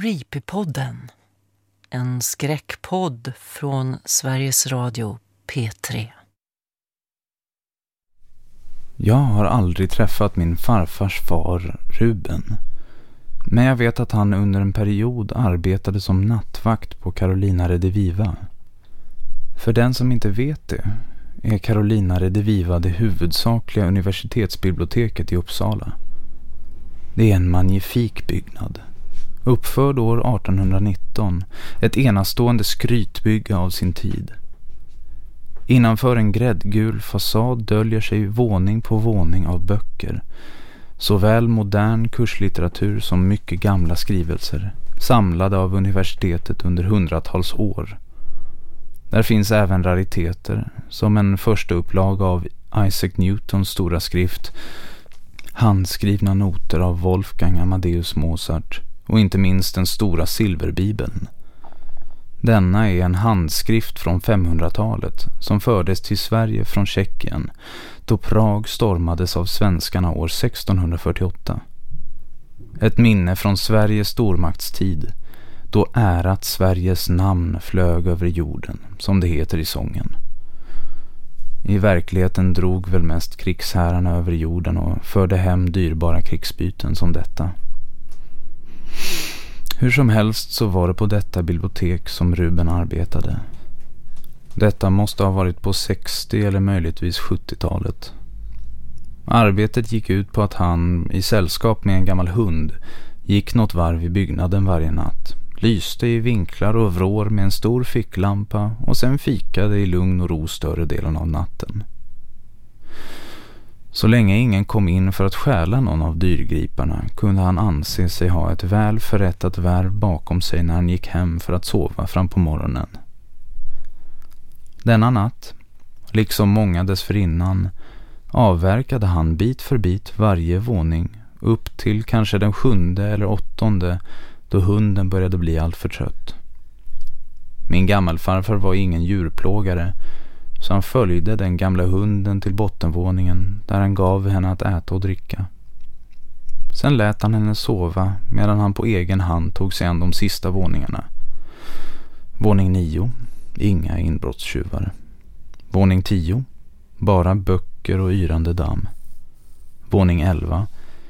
Creepypodden. En skräckpodd från Sveriges Radio P3. Jag har aldrig träffat min farfars far Ruben. Men jag vet att han under en period arbetade som nattvakt på Carolina Rediviva. För den som inte vet det är Carolina Rediviva det huvudsakliga universitetsbiblioteket i Uppsala. Det är en magnifik byggnad. Uppförd år 1819, ett enastående skrytbygge av sin tid. Innanför en gräddgul fasad döljer sig våning på våning av böcker. Såväl modern kurslitteratur som mycket gamla skrivelser, samlade av universitetet under hundratals år. Där finns även rariteter, som en första upplaga av Isaac Newtons stora skrift, handskrivna noter av Wolfgang Amadeus Mozart och inte minst den stora silverbibeln. Denna är en handskrift från 500-talet som fördes till Sverige från Tjeckien då Prag stormades av svenskarna år 1648. Ett minne från Sveriges stormaktstid då ärat Sveriges namn flög över jorden, som det heter i sången. I verkligheten drog väl mest krigsherrarna över jorden och förde hem dyrbara krigsbyten som detta. Hur som helst så var det på detta bibliotek som Ruben arbetade. Detta måste ha varit på 60 eller möjligtvis 70-talet. Arbetet gick ut på att han, i sällskap med en gammal hund, gick något varv i byggnaden varje natt. Lyste i vinklar och vrår med en stor ficklampa och sen fikade i lugn och ro större delen av natten. Så länge ingen kom in för att stjäla någon av dyrgriparna kunde han anse sig ha ett väl förrättat värv bakom sig när han gick hem för att sova fram på morgonen. Denna natt, liksom många dessförinnan, avverkade han bit för bit varje våning upp till kanske den sjunde eller åttonde då hunden började bli alltför trött. Min gammelfarfar var ingen djurplågare så han följde den gamla hunden till bottenvåningen där han gav henne att äta och dricka. Sen lät han henne sova medan han på egen hand tog sig an de sista våningarna. Våning nio, inga inbrottstjuvar. Våning tio, bara böcker och yrande damm. Våning elva,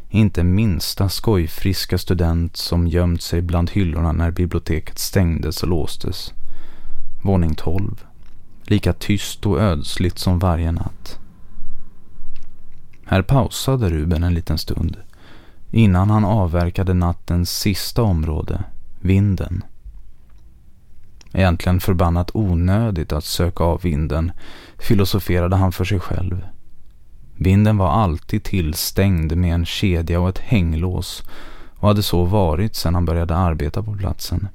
inte minsta skojfriska student som gömt sig bland hyllorna när biblioteket stängdes och låstes. Våning tolv, lika tyst och ödsligt som varje natt. Här pausade Ruben en liten stund innan han avverkade nattens sista område, vinden. Egentligen förbannat onödigt att söka av vinden, filosoferade han för sig själv. Vinden var alltid tillstängd med en kedja och ett hänglås och hade så varit sedan han började arbeta på platsen.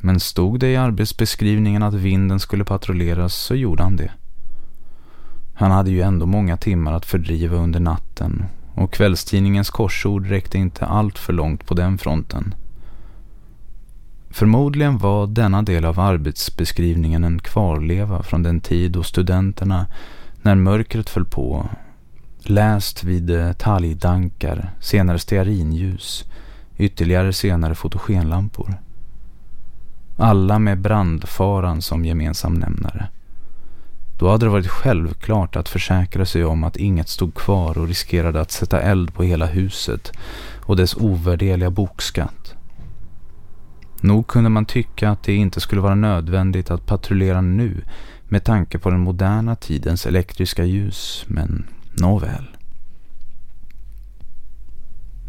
Men stod det i arbetsbeskrivningen att vinden skulle patrulleras så gjorde han det. Han hade ju ändå många timmar att fördriva under natten och kvällstidningens korsord räckte inte allt för långt på den fronten. Förmodligen var denna del av arbetsbeskrivningen en kvarleva från den tid då studenterna, när mörkret föll på, läst vid talgdankar, senare stearinljus, ytterligare senare fotogenlampor. Alla med brandfaran som gemensam nämnare. Då hade det varit självklart att försäkra sig om att inget stod kvar och riskerade att sätta eld på hela huset och dess ovärdeliga bokskatt. Nog kunde man tycka att det inte skulle vara nödvändigt att patrullera nu med tanke på den moderna tidens elektriska ljus, men nåväl.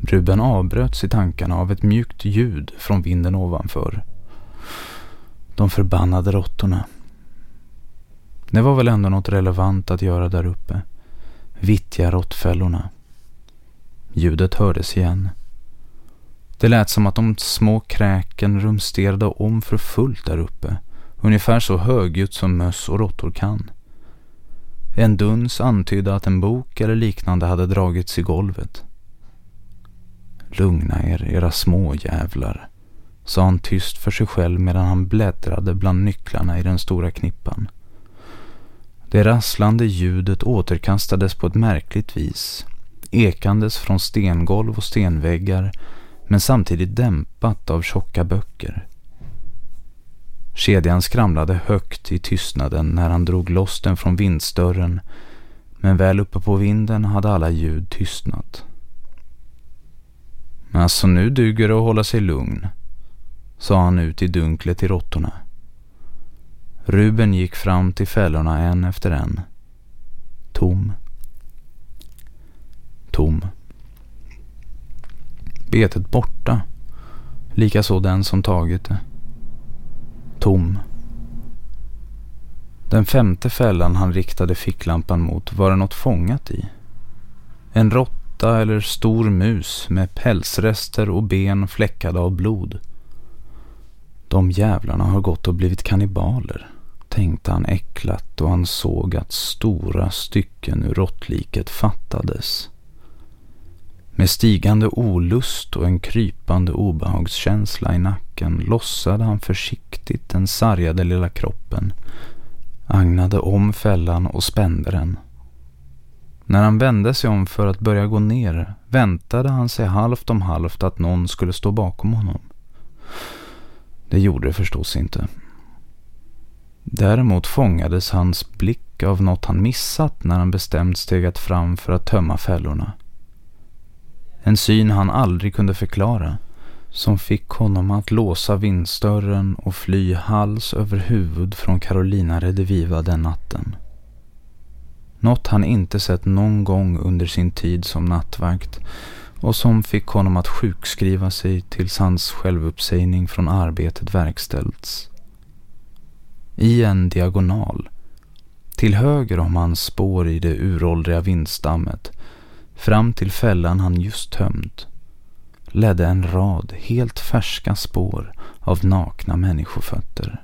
Ruben avbröts i tankarna av ett mjukt ljud från vinden ovanför. De förbannade råttorna. Det var väl ändå något relevant att göra där uppe. Vittja råttfällorna. Ljudet hördes igen. Det lät som att de små kräken rumsterade om för fullt där uppe. Ungefär så högljutt som möss och råttor kan. En duns antydde att en bok eller liknande hade dragits i golvet. Lugna er, era små jävlar, sa han tyst för sig själv medan han bläddrade bland nycklarna i den stora knippan. Det rasslande ljudet återkastades på ett märkligt vis, ekandes från stengolv och stenväggar men samtidigt dämpat av tjocka böcker. Kedjan skramlade högt i tystnaden när han drog loss den från vindsdörren men väl uppe på vinden hade alla ljud tystnat. Alltså nu duger det att hålla sig lugn, sa han ut i dunklet till råttorna. Ruben gick fram till fällorna en efter en. Tom. Tom. Betet borta. Likaså den som tagit det. Tom. Den femte fällan han riktade ficklampan mot var det något fångat i. En råtta eller stor mus med pälsrester och ben fläckade av blod. De jävlarna har gått och blivit kannibaler, tänkte han äcklat och han såg att stora stycken ur råttliket fattades. Med stigande olust och en krypande obehagskänsla i nacken lossade han försiktigt den sargade lilla kroppen, agnade om fällan och spände den. När han vände sig om för att börja gå ner väntade han sig halvt om halvt att någon skulle stå bakom honom. Det gjorde det förstås inte. Däremot fångades hans blick av något han missat när han bestämt stegat fram för att tömma fällorna. En syn han aldrig kunde förklara som fick honom att låsa vindsdörren och fly hals över huvud från Carolina Rediviva den natten. Något han inte sett någon gång under sin tid som nattvakt och som fick honom att sjukskriva sig tills hans självuppsägning från arbetet verkställts. I en diagonal, till höger om hans spår i det uråldriga vindstammet, fram till fällan han just tömt, ledde en rad helt färska spår av nakna människofötter.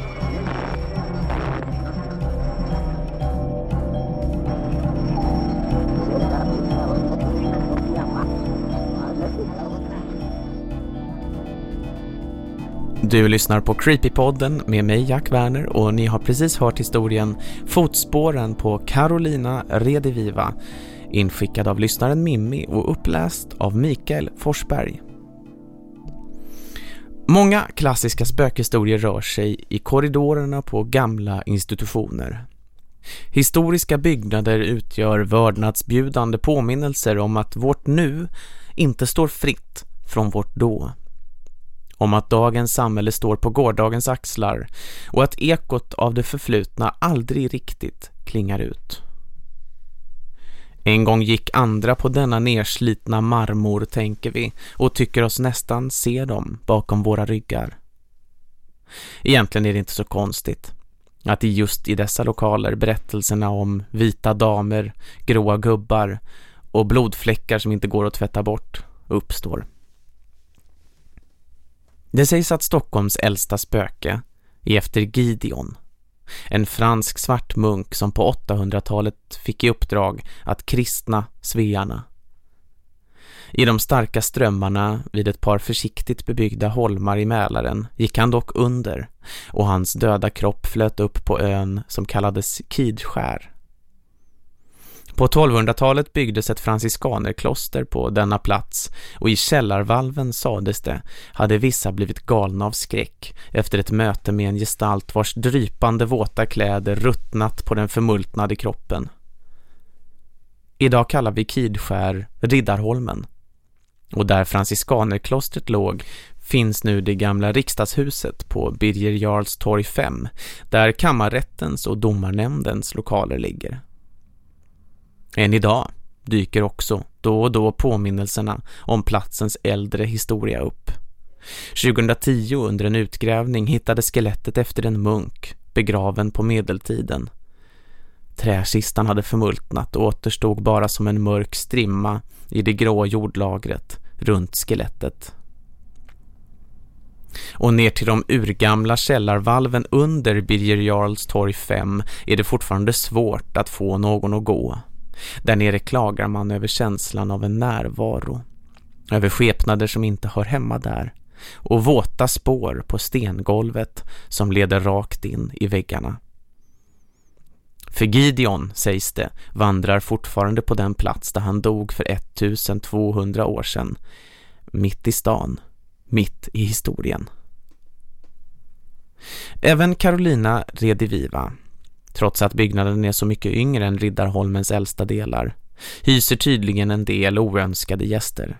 Du lyssnar på Creepypodden med mig Jack Werner och ni har precis hört historien Fotspåren på Carolina Rediviva inskickad av lyssnaren Mimmi och uppläst av Mikael Forsberg. Många klassiska spökhistorier rör sig i korridorerna på gamla institutioner. Historiska byggnader utgör vördnadsbjudande påminnelser om att vårt nu inte står fritt från vårt då om att dagens samhälle står på gårdagens axlar och att ekot av det förflutna aldrig riktigt klingar ut. En gång gick andra på denna nerslitna marmor, tänker vi, och tycker oss nästan se dem bakom våra ryggar. Egentligen är det inte så konstigt att det just i dessa lokaler berättelserna om vita damer, gråa gubbar och blodfläckar som inte går att tvätta bort uppstår. Det sägs att Stockholms äldsta spöke är efter Gideon, en fransk svartmunk som på 800-talet fick i uppdrag att kristna svearna. I de starka strömmarna vid ett par försiktigt bebyggda holmar i Mälaren gick han dock under och hans döda kropp flöt upp på ön som kallades Kidskär. På 1200-talet byggdes ett franciskanerkloster på denna plats och i källarvalven sades det hade vissa blivit galna av skräck efter ett möte med en gestalt vars drypande våta kläder ruttnat på den förmultnade kroppen. Idag kallar vi Kidskär Riddarholmen. Och där franciskanerklostret låg finns nu det gamla riksdagshuset på Birger Jarls torg 5 där kammarrättens och domarnämndens lokaler ligger. Än idag dyker också då och då påminnelserna om platsens äldre historia upp. 2010 under en utgrävning hittade skelettet efter en munk begraven på medeltiden. Träkistan hade förmultnat och återstod bara som en mörk strimma i det grå jordlagret runt skelettet. Och ner till de urgamla källarvalven under Birger Jarls torg 5 är det fortfarande svårt att få någon att gå. Där nere klagar man över känslan av en närvaro. Över skepnader som inte hör hemma där. Och våta spår på stengolvet som leder rakt in i väggarna. För Gideon, sägs det, vandrar fortfarande på den plats där han dog för 1200 år sedan. Mitt i stan, mitt i historien. Även Carolina Rediviva, trots att byggnaden är så mycket yngre än Riddarholmens äldsta delar, hyser tydligen en del oönskade gäster.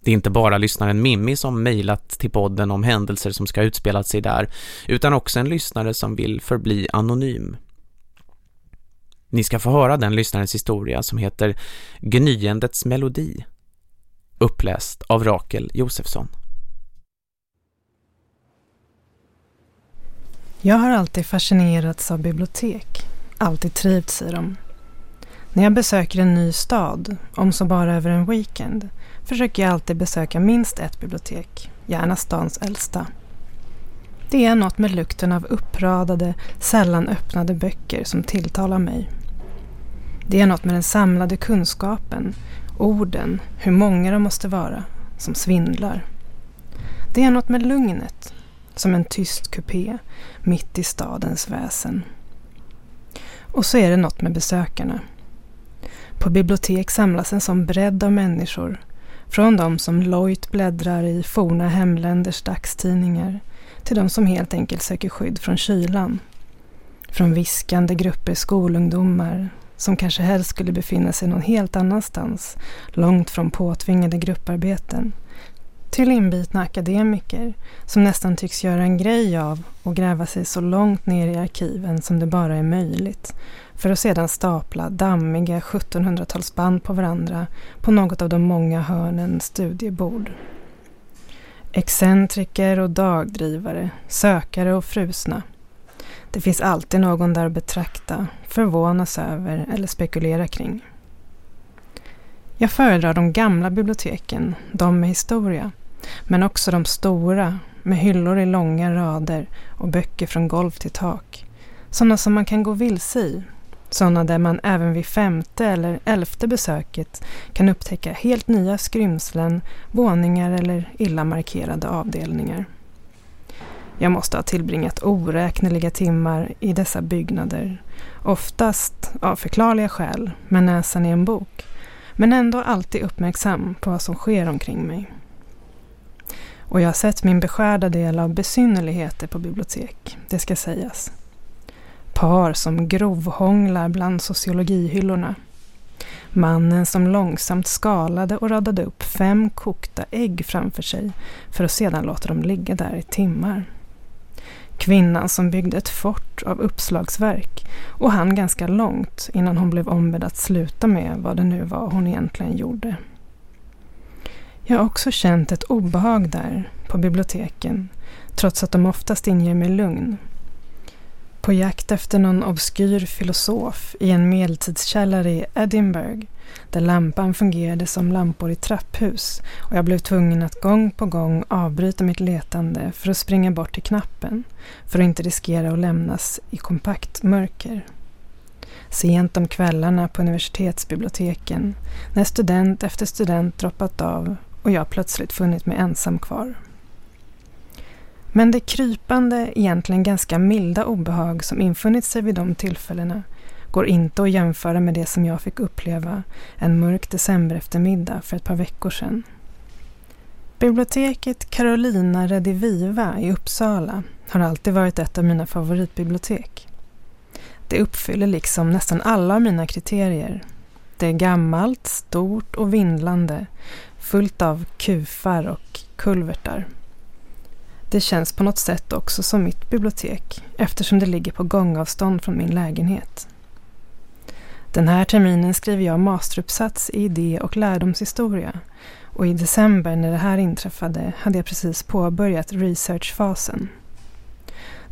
Det är inte bara lyssnaren Mimmi som mejlat till podden om händelser som ska utspelat sig där, utan också en lyssnare som vill förbli anonym. Ni ska få höra den lyssnarens historia som heter Gnyendets melodi, uppläst av Rakel Josefsson. Jag har alltid fascinerats av bibliotek, alltid trivts i dem. När jag besöker en ny stad, om så bara över en weekend, försöker jag alltid besöka minst ett bibliotek, gärna stans äldsta. Det är något med lukten av uppradade, sällan öppnade böcker som tilltalar mig. Det är något med den samlade kunskapen, orden, hur många de måste vara, som svindlar. Det är något med lugnet, som en tyst kupé mitt i stadens väsen. Och så är det något med besökarna. På bibliotek samlas en sån bredd av människor, från de som lojt bläddrar i forna hemländers dagstidningar till de som helt enkelt söker skydd från kylan. Från viskande grupper skolungdomar som kanske helst skulle befinna sig någon helt annanstans, långt från påtvingade grupparbeten till inbitna akademiker som nästan tycks göra en grej av och gräva sig så långt ner i arkiven som det bara är möjligt för att sedan stapla dammiga 1700-talsband på varandra på något av de många hörnen studiebord. Excentriker och dagdrivare, sökare och frusna. Det finns alltid någon där att betrakta, förvånas över eller spekulera kring. Jag föredrar de gamla biblioteken, de med historia, men också de stora med hyllor i långa rader och böcker från golv till tak. Sådana som man kan gå vilse i. Sådana där man även vid femte eller elfte besöket kan upptäcka helt nya skrymslen, våningar eller illa markerade avdelningar. Jag måste ha tillbringat oräkneliga timmar i dessa byggnader. Oftast av förklarliga skäl med näsan i en bok. Men ändå alltid uppmärksam på vad som sker omkring mig och jag har sett min beskärda del av besynnerligheter på bibliotek, det ska sägas. Par som grovhånglar bland sociologihyllorna. Mannen som långsamt skalade och radade upp fem kokta ägg framför sig för att sedan låta dem ligga där i timmar. Kvinnan som byggde ett fort av uppslagsverk och han ganska långt innan hon blev ombedd att sluta med vad det nu var hon egentligen gjorde. Jag har också känt ett obehag där, på biblioteken, trots att de oftast inger mig lugn. På jakt efter någon obskyr filosof i en medeltidskällare i Edinburgh, där lampan fungerade som lampor i trapphus och jag blev tvungen att gång på gång avbryta mitt letande för att springa bort till knappen, för att inte riskera att lämnas i kompakt mörker. Sent om kvällarna på universitetsbiblioteken, när student efter student droppat av och jag plötsligt funnit mig ensam kvar. Men det krypande, egentligen ganska milda obehag som infunnit sig vid de tillfällena går inte att jämföra med det som jag fick uppleva en mörk december eftermiddag för ett par veckor sedan. Biblioteket Carolina Rediviva i Uppsala har alltid varit ett av mina favoritbibliotek. Det uppfyller liksom nästan alla av mina kriterier. Det är gammalt, stort och vindlande fullt av kufar och kulvertar. Det känns på något sätt också som mitt bibliotek eftersom det ligger på gångavstånd från min lägenhet. Den här terminen skriver jag masteruppsats i idé- och lärdomshistoria och i december när det här inträffade hade jag precis påbörjat researchfasen.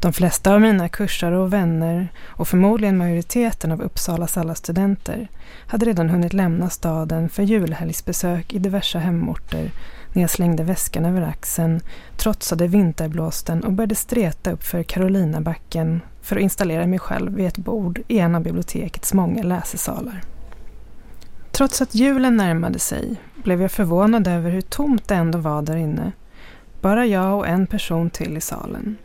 De flesta av mina kursare och vänner och förmodligen majoriteten av Uppsalas alla studenter hade redan hunnit lämna staden för julhelgsbesök i diverse hemorter när jag slängde väskan över axeln, trotsade vinterblåsten och började streta upp för Karolinabacken för att installera mig själv vid ett bord i en av bibliotekets många läsesalar. Trots att julen närmade sig blev jag förvånad över hur tomt det ändå var där inne. Bara jag och en person till i salen.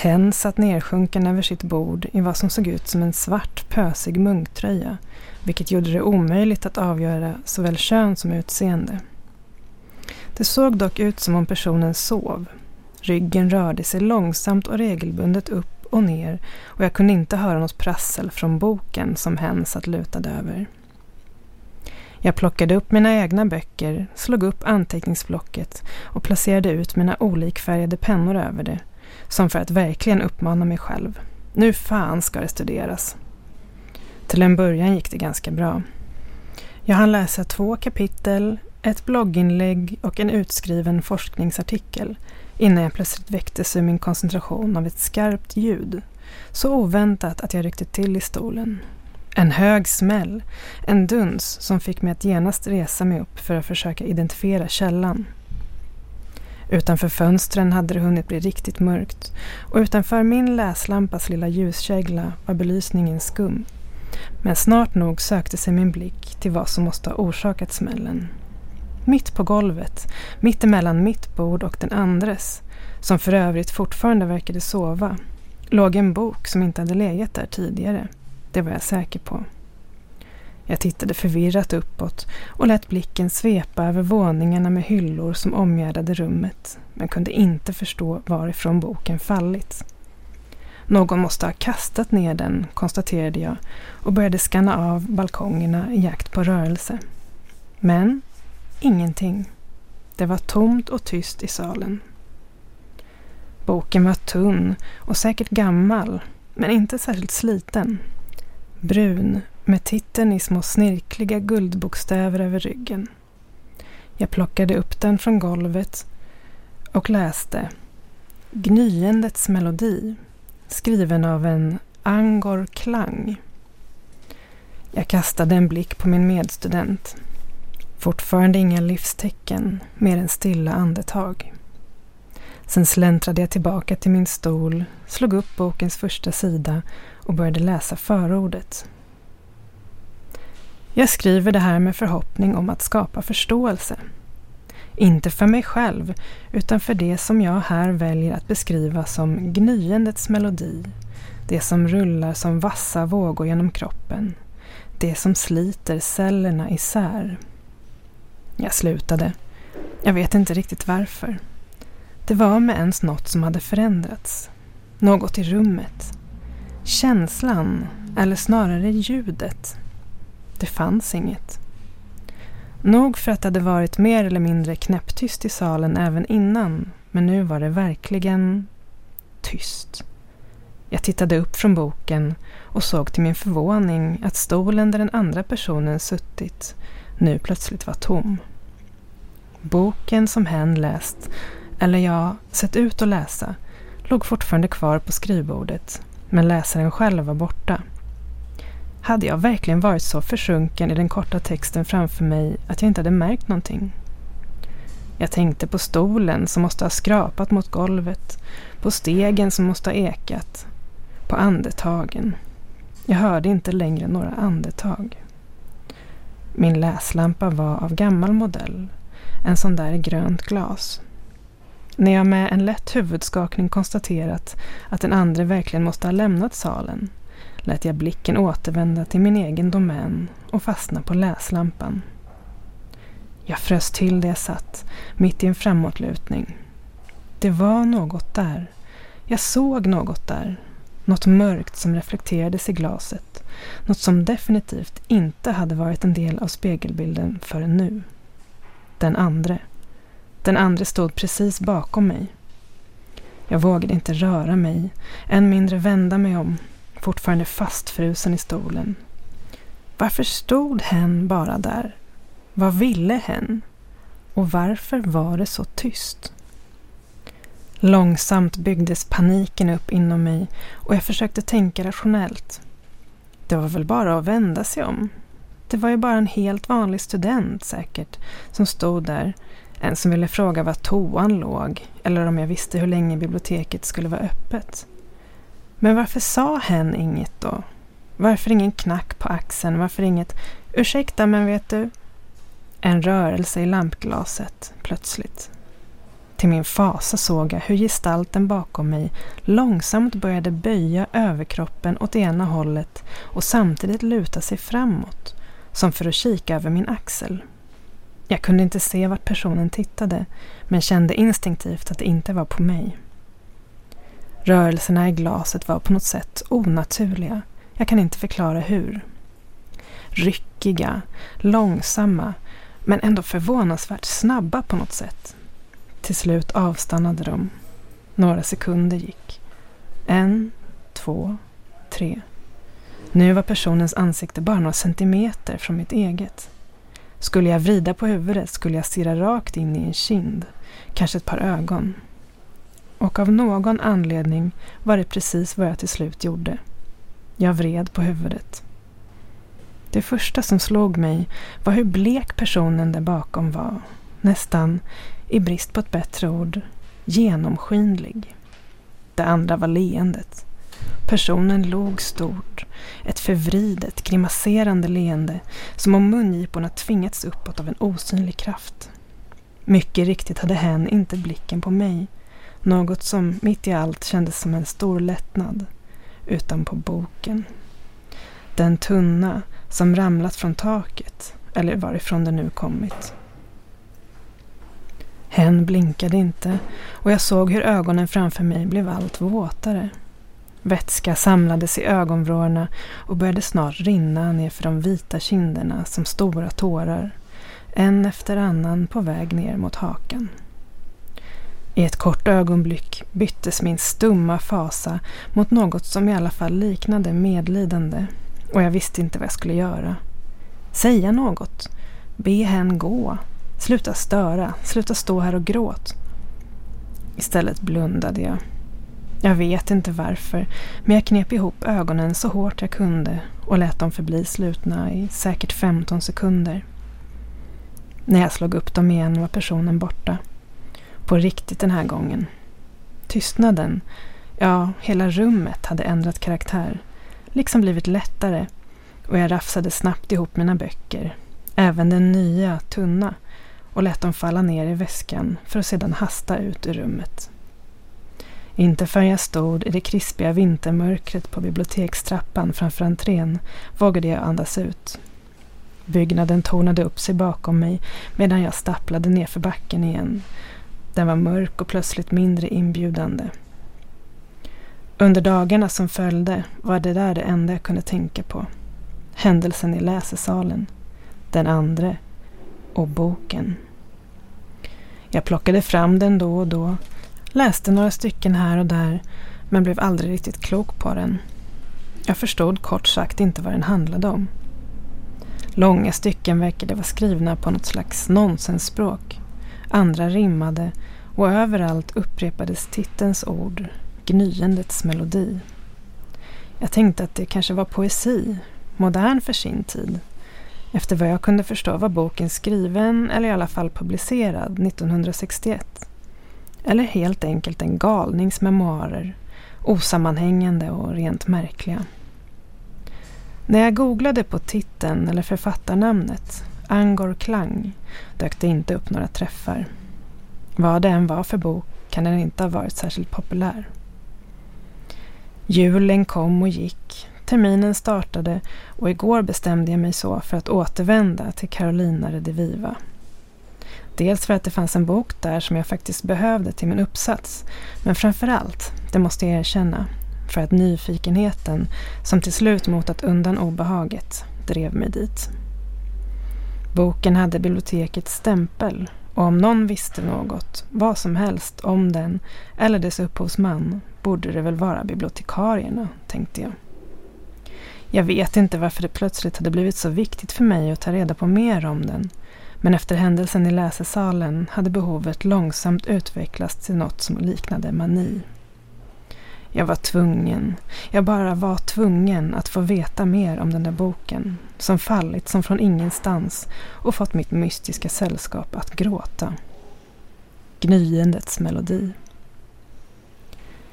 Hen satt nersjunken över sitt bord i vad som såg ut som en svart pösig munktröja, vilket gjorde det omöjligt att avgöra såväl kön som utseende. Det såg dock ut som om personen sov. Ryggen rörde sig långsamt och regelbundet upp och ner och jag kunde inte höra något prassel från boken som hen satt lutad över. Jag plockade upp mina egna böcker, slog upp anteckningsblocket och placerade ut mina olikfärgade pennor över det, som för att verkligen uppmana mig själv. Nu fan ska det studeras. Till en början gick det ganska bra. Jag hann läsa två kapitel, ett blogginlägg och en utskriven forskningsartikel innan jag plötsligt väcktes ur min koncentration av ett skarpt ljud. Så oväntat att jag ryckte till i stolen. En hög smäll, en duns som fick mig att genast resa mig upp för att försöka identifiera källan. Utanför fönstren hade det hunnit bli riktigt mörkt och utanför min läslampas lilla ljuskägla var belysningen skum. Men snart nog sökte sig min blick till vad som måste ha orsakat smällen. Mitt på golvet, mitt emellan mitt bord och den andres, som för övrigt fortfarande verkade sova, låg en bok som inte hade legat där tidigare. Det var jag säker på. Jag tittade förvirrat uppåt och lät blicken svepa över våningarna med hyllor som omgärdade rummet, men kunde inte förstå varifrån boken fallit. Någon måste ha kastat ner den, konstaterade jag och började skanna av balkongerna i jakt på rörelse. Men ingenting. Det var tomt och tyst i salen. Boken var tunn och säkert gammal, men inte särskilt sliten. Brun, med titeln i små snirkliga guldbokstäver över ryggen. Jag plockade upp den från golvet och läste Gnyendets melodi, skriven av en Angor Klang. Jag kastade en blick på min medstudent. Fortfarande inga livstecken, mer än stilla andetag. Sen släntrade jag tillbaka till min stol, slog upp bokens första sida och började läsa förordet. Jag skriver det här med förhoppning om att skapa förståelse. Inte för mig själv, utan för det som jag här väljer att beskriva som gnyendets melodi. Det som rullar som vassa vågor genom kroppen. Det som sliter cellerna isär. Jag slutade. Jag vet inte riktigt varför. Det var med ens något som hade förändrats. Något i rummet. Känslan, eller snarare ljudet. Det fanns inget. Nog för att det hade varit mer eller mindre knäpptyst i salen även innan, men nu var det verkligen tyst. Jag tittade upp från boken och såg till min förvåning att stolen där den andra personen suttit nu plötsligt var tom. Boken som hen läst, eller jag sett ut att läsa, låg fortfarande kvar på skrivbordet, men läsaren själv var borta. Hade jag verkligen varit så försjunken i den korta texten framför mig att jag inte hade märkt någonting? Jag tänkte på stolen som måste ha skrapat mot golvet, på stegen som måste ha ekat, på andetagen. Jag hörde inte längre några andetag. Min läslampa var av gammal modell, en sån där i grönt glas. När jag med en lätt huvudskakning konstaterat att den andre verkligen måste ha lämnat salen lät jag blicken återvända till min egen domän och fastna på läslampan. Jag frös till där jag satt, mitt i en framåtlutning. Det var något där. Jag såg något där. Något mörkt som reflekterades i glaset. Något som definitivt inte hade varit en del av spegelbilden förrän nu. Den andre. Den andre stod precis bakom mig. Jag vågade inte röra mig, än mindre vända mig om, fortfarande fastfrusen i stolen. Varför stod hen bara där? Vad ville hen? Och varför var det så tyst? Långsamt byggdes paniken upp inom mig och jag försökte tänka rationellt. Det var väl bara att vända sig om. Det var ju bara en helt vanlig student säkert som stod där. En som ville fråga var toan låg eller om jag visste hur länge biblioteket skulle vara öppet. Men varför sa hen inget då? Varför ingen knack på axeln? Varför inget Ursäkta, men vet du? En rörelse i lampglaset plötsligt. Till min fasa såg jag hur gestalten bakom mig långsamt började böja överkroppen åt ena hållet och samtidigt luta sig framåt, som för att kika över min axel. Jag kunde inte se vart personen tittade, men kände instinktivt att det inte var på mig. Rörelserna i glaset var på något sätt onaturliga. Jag kan inte förklara hur. Ryckiga, långsamma, men ändå förvånansvärt snabba på något sätt. Till slut avstannade de. Några sekunder gick. En, två, tre. Nu var personens ansikte bara några centimeter från mitt eget. Skulle jag vrida på huvudet skulle jag stirra rakt in i en kind, kanske ett par ögon. Och av någon anledning var det precis vad jag till slut gjorde. Jag vred på huvudet. Det första som slog mig var hur blek personen där bakom var. Nästan, i brist på ett bättre ord, genomskinlig. Det andra var leendet. Personen log stort, ett förvridet, grimaserande leende som om mungiporna tvingats uppåt av en osynlig kraft. Mycket riktigt hade hen inte blicken på mig, något som mitt i allt kändes som en stor lättnad, utan på boken. Den tunna, som ramlat från taket, eller varifrån den nu kommit. Hen blinkade inte och jag såg hur ögonen framför mig blev allt våtare. Vätska samlades i ögonvrårna och började snart rinna nerför de vita kinderna som stora tårar, en efter annan på väg ner mot hakan. I ett kort ögonblick byttes min stumma fasa mot något som i alla fall liknade medlidande och jag visste inte vad jag skulle göra. Säga något. Be hen gå. Sluta störa. Sluta stå här och gråt. Istället blundade jag. Jag vet inte varför, men jag knep ihop ögonen så hårt jag kunde och lät dem förbli slutna i säkert 15 sekunder. När jag slog upp dem igen var personen borta. På riktigt den här gången. Tystnaden, ja, hela rummet hade ändrat karaktär liksom blivit lättare och jag rafsade snabbt ihop mina böcker, även den nya, tunna, och lät dem falla ner i väskan för att sedan hasta ut ur rummet. Inte förrän jag stod i det krispiga vintermörkret på bibliotekstrappan framför entrén vågade jag andas ut. Byggnaden tornade upp sig bakom mig medan jag stapplade nerför backen igen. Den var mörk och plötsligt mindre inbjudande. Under dagarna som följde var det där det enda jag kunde tänka på. Händelsen i läsesalen, den andra och boken. Jag plockade fram den då och då, läste några stycken här och där men blev aldrig riktigt klok på den. Jag förstod kort sagt inte vad den handlade om. Långa stycken verkade vara skrivna på något slags nonsensspråk. Andra rimmade och överallt upprepades titelns ord gnyendets melodi. Jag tänkte att det kanske var poesi, modern för sin tid. Efter vad jag kunde förstå var boken skriven, eller i alla fall publicerad, 1961. Eller helt enkelt en galnings memoarer, osammanhängande och rent märkliga. När jag googlade på titeln eller författarnamnet, Angor Klang, dök det inte upp några träffar. Vad det än var för bok kan den inte ha varit särskilt populär. Julen kom och gick, terminen startade och igår bestämde jag mig så för att återvända till Carolina Rediviva. Dels för att det fanns en bok där som jag faktiskt behövde till min uppsats, men framför allt, det måste jag erkänna, för att nyfikenheten, som till slut motat undan obehaget, drev mig dit. Boken hade bibliotekets stämpel och om någon visste något, vad som helst, om den eller dess upphovsman borde det väl vara bibliotekarierna, tänkte jag. Jag vet inte varför det plötsligt hade blivit så viktigt för mig att ta reda på mer om den. Men efter händelsen i läsesalen hade behovet långsamt utvecklats till något som liknade mani. Jag var tvungen, jag bara var tvungen att få veta mer om den där boken som fallit som från ingenstans och fått mitt mystiska sällskap att gråta. Gnyendets melodi.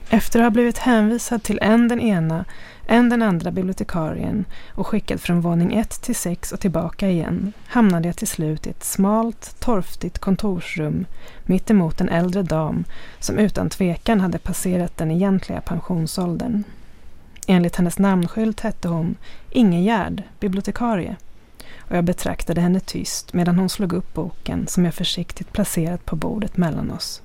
Efter att ha blivit hänvisad till en den ena, en den andra bibliotekarien och skickad från våning 1 till 6 och tillbaka igen hamnade jag till slut i ett smalt, torftigt kontorsrum mitt emot en äldre dam som utan tvekan hade passerat den egentliga pensionsåldern. Enligt hennes namnskylt hette hon Ingegärd, bibliotekarie och jag betraktade henne tyst medan hon slog upp boken som jag försiktigt placerat på bordet mellan oss.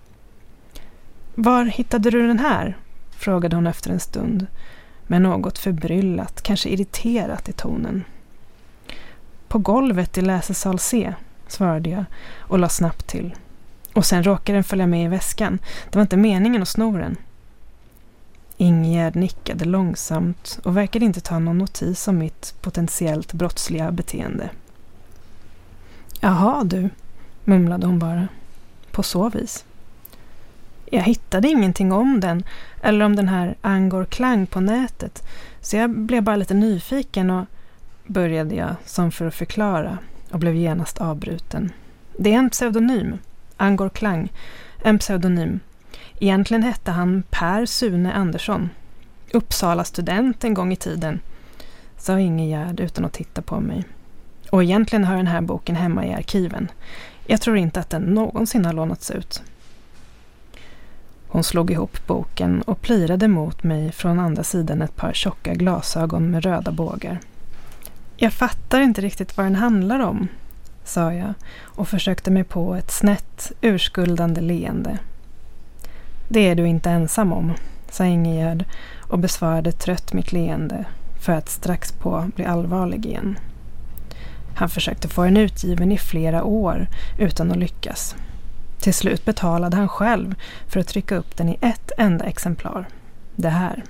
Var hittade du den här? frågade hon efter en stund, med något förbryllat, kanske irriterat i tonen. På golvet i läsesal C, svarade jag och la snabbt till. Och sen råkade den följa med i väskan. Det var inte meningen att sno den. Ingegärd nickade långsamt och verkade inte ta någon notis om mitt potentiellt brottsliga beteende. Jaha du, mumlade hon bara. På så vis. Jag hittade ingenting om den eller om den här Angor Klang på nätet så jag blev bara lite nyfiken och började jag som för att förklara och blev genast avbruten. Det är en pseudonym, Angor Klang, en pseudonym. Egentligen hette han Per Sune Andersson, Uppsala student en gång i tiden, sa Ingegärd utan att titta på mig. Och egentligen hör den här boken hemma i arkiven. Jag tror inte att den någonsin har lånats ut. Hon slog ihop boken och plirade mot mig från andra sidan ett par tjocka glasögon med röda bågar. Jag fattar inte riktigt vad den handlar om, sa jag och försökte mig på ett snett, urskuldande leende. Det är du inte ensam om, sa Ingegärd och besvarade trött mitt leende för att strax på bli allvarlig igen. Han försökte få den utgiven i flera år utan att lyckas. Till slut betalade han själv för att trycka upp den i ett enda exemplar. Det här.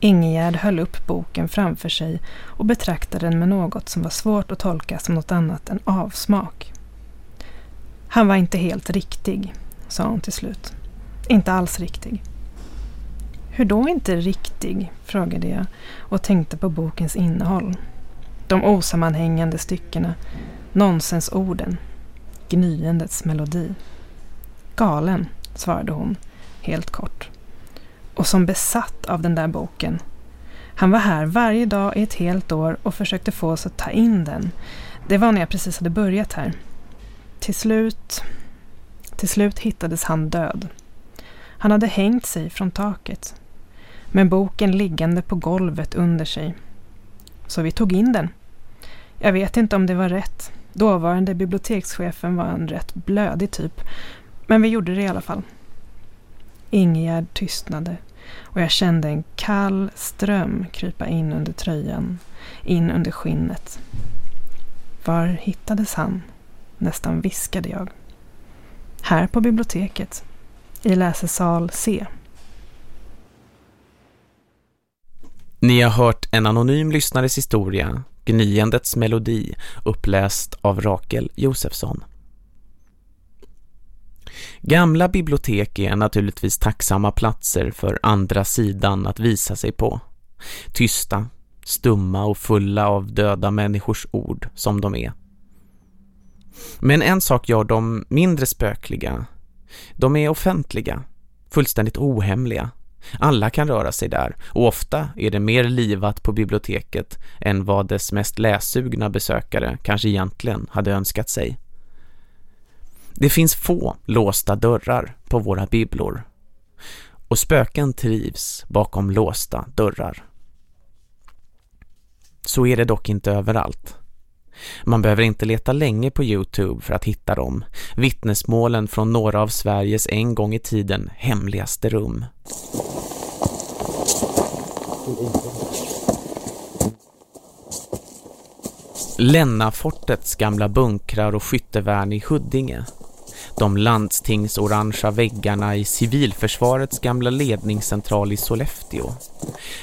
Ingegärd höll upp boken framför sig och betraktade den med något som var svårt att tolka som något annat än avsmak. Han var inte helt riktig, sa hon till slut. Inte alls riktig. Hur då inte riktig? frågade jag och tänkte på bokens innehåll. De osammanhängande styckena, nonsensorden, gnyendets melodi. Galen, svarade hon, helt kort. Och som besatt av den där boken. Han var här varje dag i ett helt år och försökte få oss att ta in den. Det var när jag precis hade börjat här. Till slut... Till slut hittades han död. Han hade hängt sig från taket. Med boken liggande på golvet under sig. Så vi tog in den. Jag vet inte om det var rätt. Dåvarande bibliotekschefen var en rätt blödig typ. Men vi gjorde det i alla fall. Ingegärd tystnade och jag kände en kall ström krypa in under tröjan, in under skinnet. Var hittades han? Nästan viskade jag. Här på biblioteket, i läsesal C. Ni har hört en anonym lyssnares historia Gnyendets melodi uppläst av Rakel Josefsson. Gamla bibliotek är naturligtvis tacksamma platser för andra sidan att visa sig på. Tysta, stumma och fulla av döda människors ord som de är. Men en sak gör dem mindre spökliga. De är offentliga, fullständigt ohemliga. Alla kan röra sig där och ofta är det mer livat på biblioteket än vad dess mest lässugna besökare kanske egentligen hade önskat sig. Det finns få låsta dörrar på våra biblor och spöken trivs bakom låsta dörrar. Så är det dock inte överallt. Man behöver inte leta länge på Youtube för att hitta dem. Vittnesmålen från några av Sveriges en gång i tiden hemligaste rum. Lennafortets gamla bunkrar och skyttevärn i Huddinge. De landstingsorangea väggarna i civilförsvarets gamla ledningscentral i Sollefteå.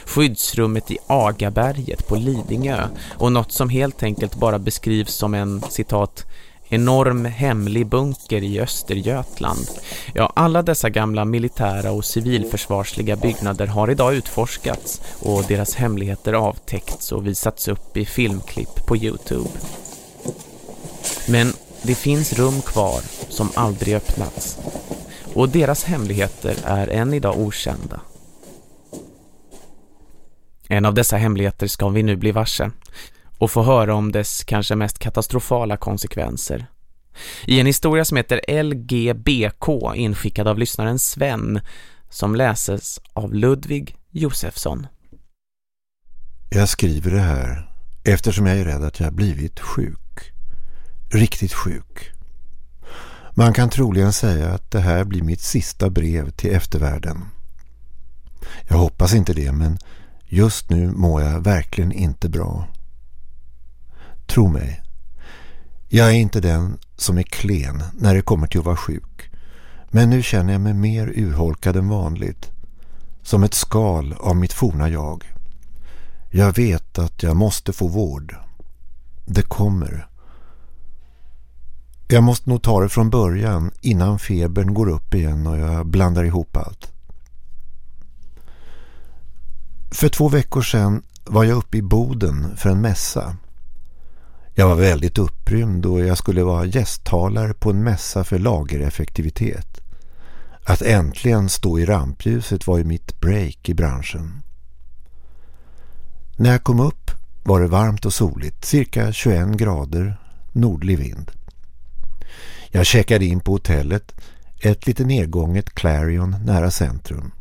Skyddsrummet i Agaberget på Lidingö och något som helt enkelt bara beskrivs som en, citat, enorm hemlig bunker i Östergötland. Ja, alla dessa gamla militära och civilförsvarsliga byggnader har idag utforskats och deras hemligheter avtäckts och visats upp i filmklipp på Youtube. Men det finns rum kvar som aldrig öppnats och deras hemligheter är än idag okända. En av dessa hemligheter ska vi nu bli varse och få höra om dess kanske mest katastrofala konsekvenser. I en historia som heter LGBK inskickad av lyssnaren Sven som läses av Ludvig Josefsson. Jag skriver det här eftersom jag är rädd att jag blivit sjuk. Riktigt sjuk. Man kan troligen säga att det här blir mitt sista brev till eftervärlden. Jag hoppas inte det men just nu mår jag verkligen inte bra. Tro mig. Jag är inte den som är klen när det kommer till att vara sjuk. Men nu känner jag mig mer urholkad än vanligt. Som ett skal av mitt forna jag. Jag vet att jag måste få vård. Det kommer. Jag måste nog ta det från början innan febern går upp igen och jag blandar ihop allt. För två veckor sedan var jag uppe i Boden för en mässa. Jag var väldigt upprymd och jag skulle vara gästtalare på en mässa för lagereffektivitet. Att äntligen stå i rampljuset var ju mitt break i branschen. När jag kom upp var det varmt och soligt, cirka 21 grader, nordlig vind. Jag checkade in på hotellet, ett lite nedgånget Clarion nära centrum.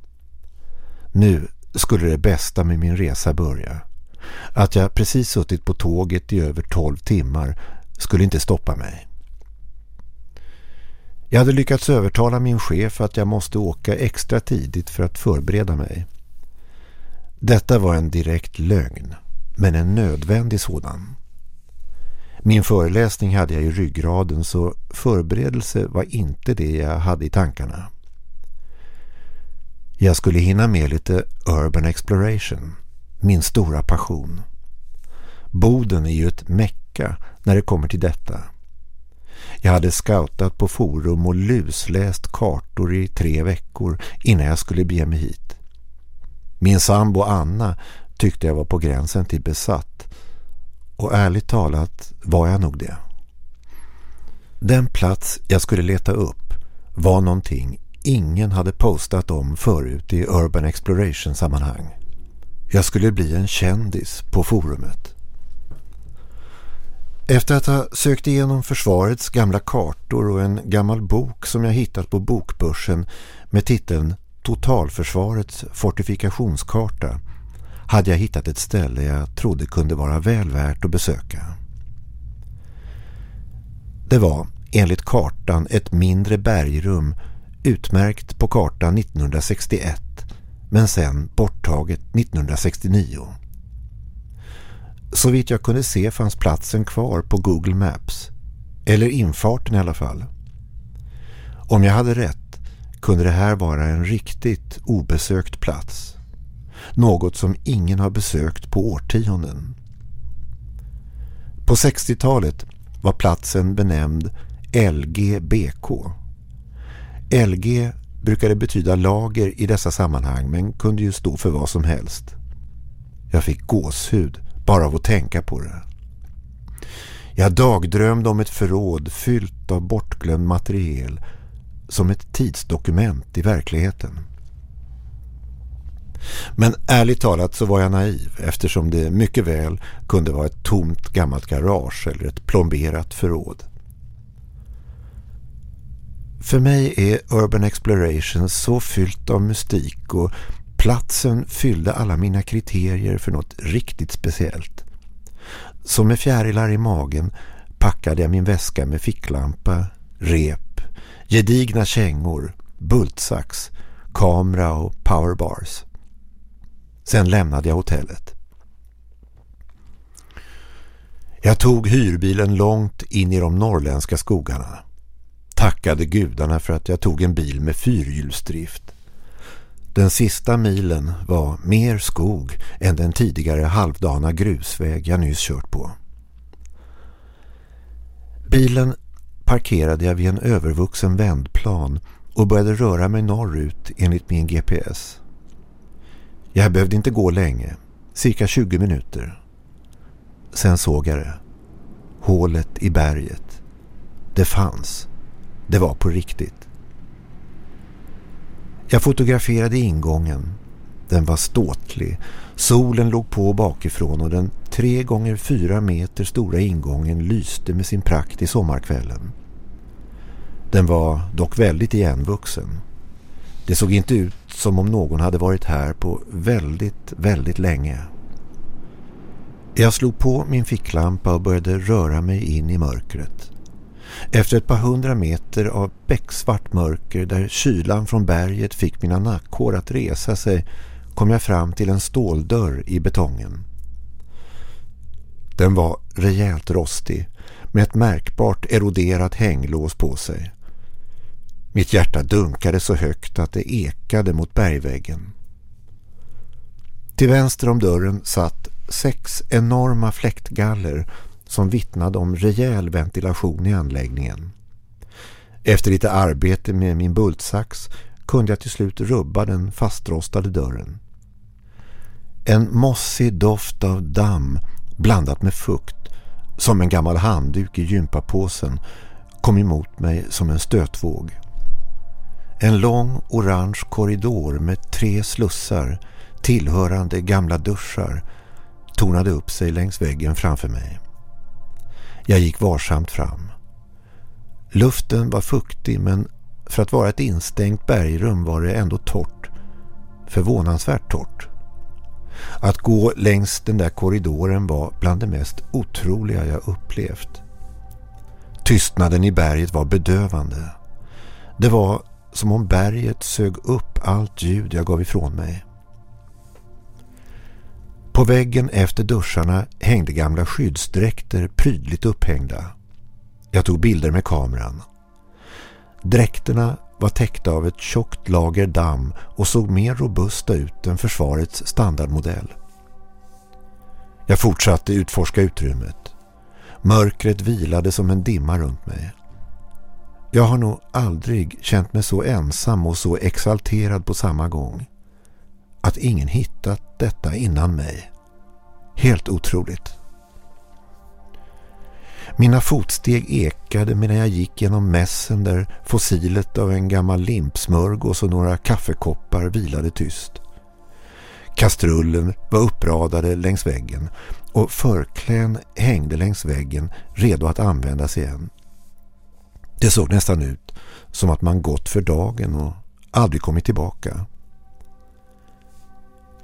Nu skulle det bästa med min resa börja. Att jag precis suttit på tåget i över 12 timmar skulle inte stoppa mig. Jag hade lyckats övertala min chef att jag måste åka extra tidigt för att förbereda mig. Detta var en direkt lögn, men en nödvändig sådan. Min föreläsning hade jag i ryggraden så förberedelse var inte det jag hade i tankarna. Jag skulle hinna med lite urban exploration min stora passion. Boden är ju ett mecka när det kommer till detta. Jag hade scoutat på forum och lusläst kartor i tre veckor innan jag skulle bege mig hit. Min sambo Anna tyckte jag var på gränsen till besatt och ärligt talat var jag nog det. Den plats jag skulle leta upp var någonting ingen hade postat om förut i Urban Exploration-sammanhang. Jag skulle bli en kändis på forumet. Efter att ha sökt igenom försvarets gamla kartor och en gammal bok som jag hittat på bokbörsen med titeln Totalförsvarets fortifikationskarta hade jag hittat ett ställe jag trodde kunde vara väl värt att besöka. Det var enligt kartan ett mindre bergrum utmärkt på kartan 1961 men sen borttaget 1969. Så vitt jag kunde se fanns platsen kvar på Google Maps. Eller infarten i alla fall. Om jag hade rätt kunde det här vara en riktigt obesökt plats. Något som ingen har besökt på årtionden. På 60-talet var platsen benämnd LGBK. LG brukade betyda lager i dessa sammanhang men kunde ju stå för vad som helst. Jag fick gåshud bara av att tänka på det. Jag dagdrömde om ett förråd fyllt av bortglömd materiel som ett tidsdokument i verkligheten. Men ärligt talat så var jag naiv eftersom det mycket väl kunde vara ett tomt gammalt garage eller ett plomberat förråd. För mig är Urban Exploration så fyllt av mystik och platsen fyllde alla mina kriterier för något riktigt speciellt. Som med fjärilar i magen packade jag min väska med ficklampa, rep, gedigna kängor, bultsax, kamera och powerbars. Sen lämnade jag hotellet. Jag tog hyrbilen långt in i de norrländska skogarna tackade gudarna för att jag tog en bil med fyrhjulsdrift. Den sista milen var mer skog än den tidigare halvdana grusväg jag nyss kört på. Bilen parkerade jag vid en övervuxen vändplan och började röra mig norrut enligt min GPS. Jag behövde inte gå länge, cirka 20 minuter. Sen såg jag det. Hålet i berget. Det fanns. Det var på riktigt. Jag fotograferade ingången. Den var ståtlig. Solen låg på bakifrån och den tre gånger fyra meter stora ingången lyste med sin prakt i sommarkvällen. Den var dock väldigt igenvuxen. Det såg inte ut som om någon hade varit här på väldigt, väldigt länge. Jag slog på min ficklampa och började röra mig in i mörkret. Efter ett par hundra meter av becksvart mörker där kylan från berget fick mina nackhår att resa sig kom jag fram till en ståldörr i betongen. Den var rejält rostig med ett märkbart eroderat hänglås på sig. Mitt hjärta dunkade så högt att det ekade mot bergväggen. Till vänster om dörren satt sex enorma fläktgaller som vittnade om rejäl ventilation i anläggningen. Efter lite arbete med min bultsax kunde jag till slut rubba den fastrostade dörren. En mossig doft av damm blandat med fukt som en gammal handduk i gympapåsen kom emot mig som en stötvåg. En lång orange korridor med tre slussar tillhörande gamla duschar tornade upp sig längs väggen framför mig. Jag gick varsamt fram. Luften var fuktig men för att vara ett instängt bergrum var det ändå torrt. Förvånansvärt torrt. Att gå längs den där korridoren var bland det mest otroliga jag upplevt. Tystnaden i berget var bedövande. Det var som om berget sög upp allt ljud jag gav ifrån mig. På väggen efter duscharna hängde gamla skyddsdräkter prydligt upphängda. Jag tog bilder med kameran. Dräkterna var täckta av ett tjockt lager damm och såg mer robusta ut än försvarets standardmodell. Jag fortsatte utforska utrymmet. Mörkret vilade som en dimma runt mig. Jag har nog aldrig känt mig så ensam och så exalterad på samma gång. Att ingen hittat detta innan mig. Helt otroligt. Mina fotsteg ekade medan jag gick genom mässen där fossilet av en gammal limpsmörgås och några kaffekoppar vilade tyst. Kastrullen var uppradade längs väggen och förklän hängde längs väggen redo att användas igen. Det såg nästan ut som att man gått för dagen och aldrig kommit tillbaka.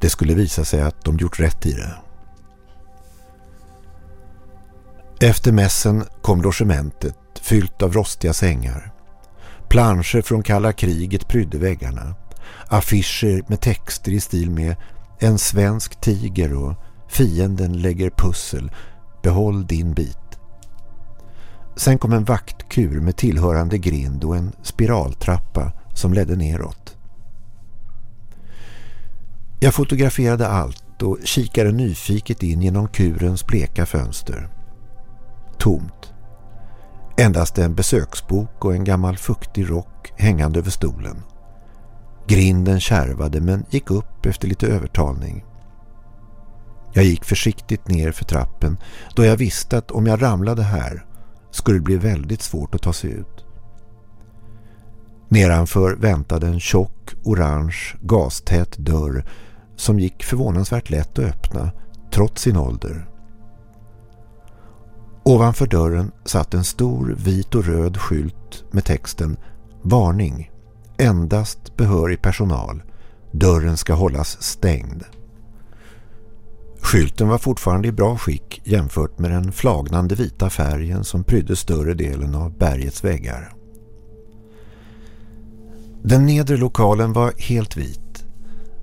Det skulle visa sig att de gjort rätt i det. Efter mässen kom logementet fyllt av rostiga sängar. Planscher från kalla kriget prydde väggarna. Affischer med texter i stil med En svensk tiger och Fienden lägger pussel. Behåll din bit. Sen kom en vaktkur med tillhörande grind och en spiraltrappa som ledde neråt. Jag fotograferade allt och kikade nyfiket in genom kurens bleka fönster. Tomt. Endast en besöksbok och en gammal fuktig rock hängande över stolen. Grinden kärvade men gick upp efter lite övertalning. Jag gick försiktigt ner för trappen då jag visste att om jag ramlade här skulle det bli väldigt svårt att ta sig ut. Nedanför väntade en tjock, orange, gastät dörr som gick förvånansvärt lätt att öppna trots sin ålder. Ovanför dörren satt en stor vit och röd skylt med texten Varning. Endast behörig personal. Dörren ska hållas stängd. Skylten var fortfarande i bra skick jämfört med den flagnande vita färgen som prydde större delen av bergets väggar. Den nedre lokalen var helt vit.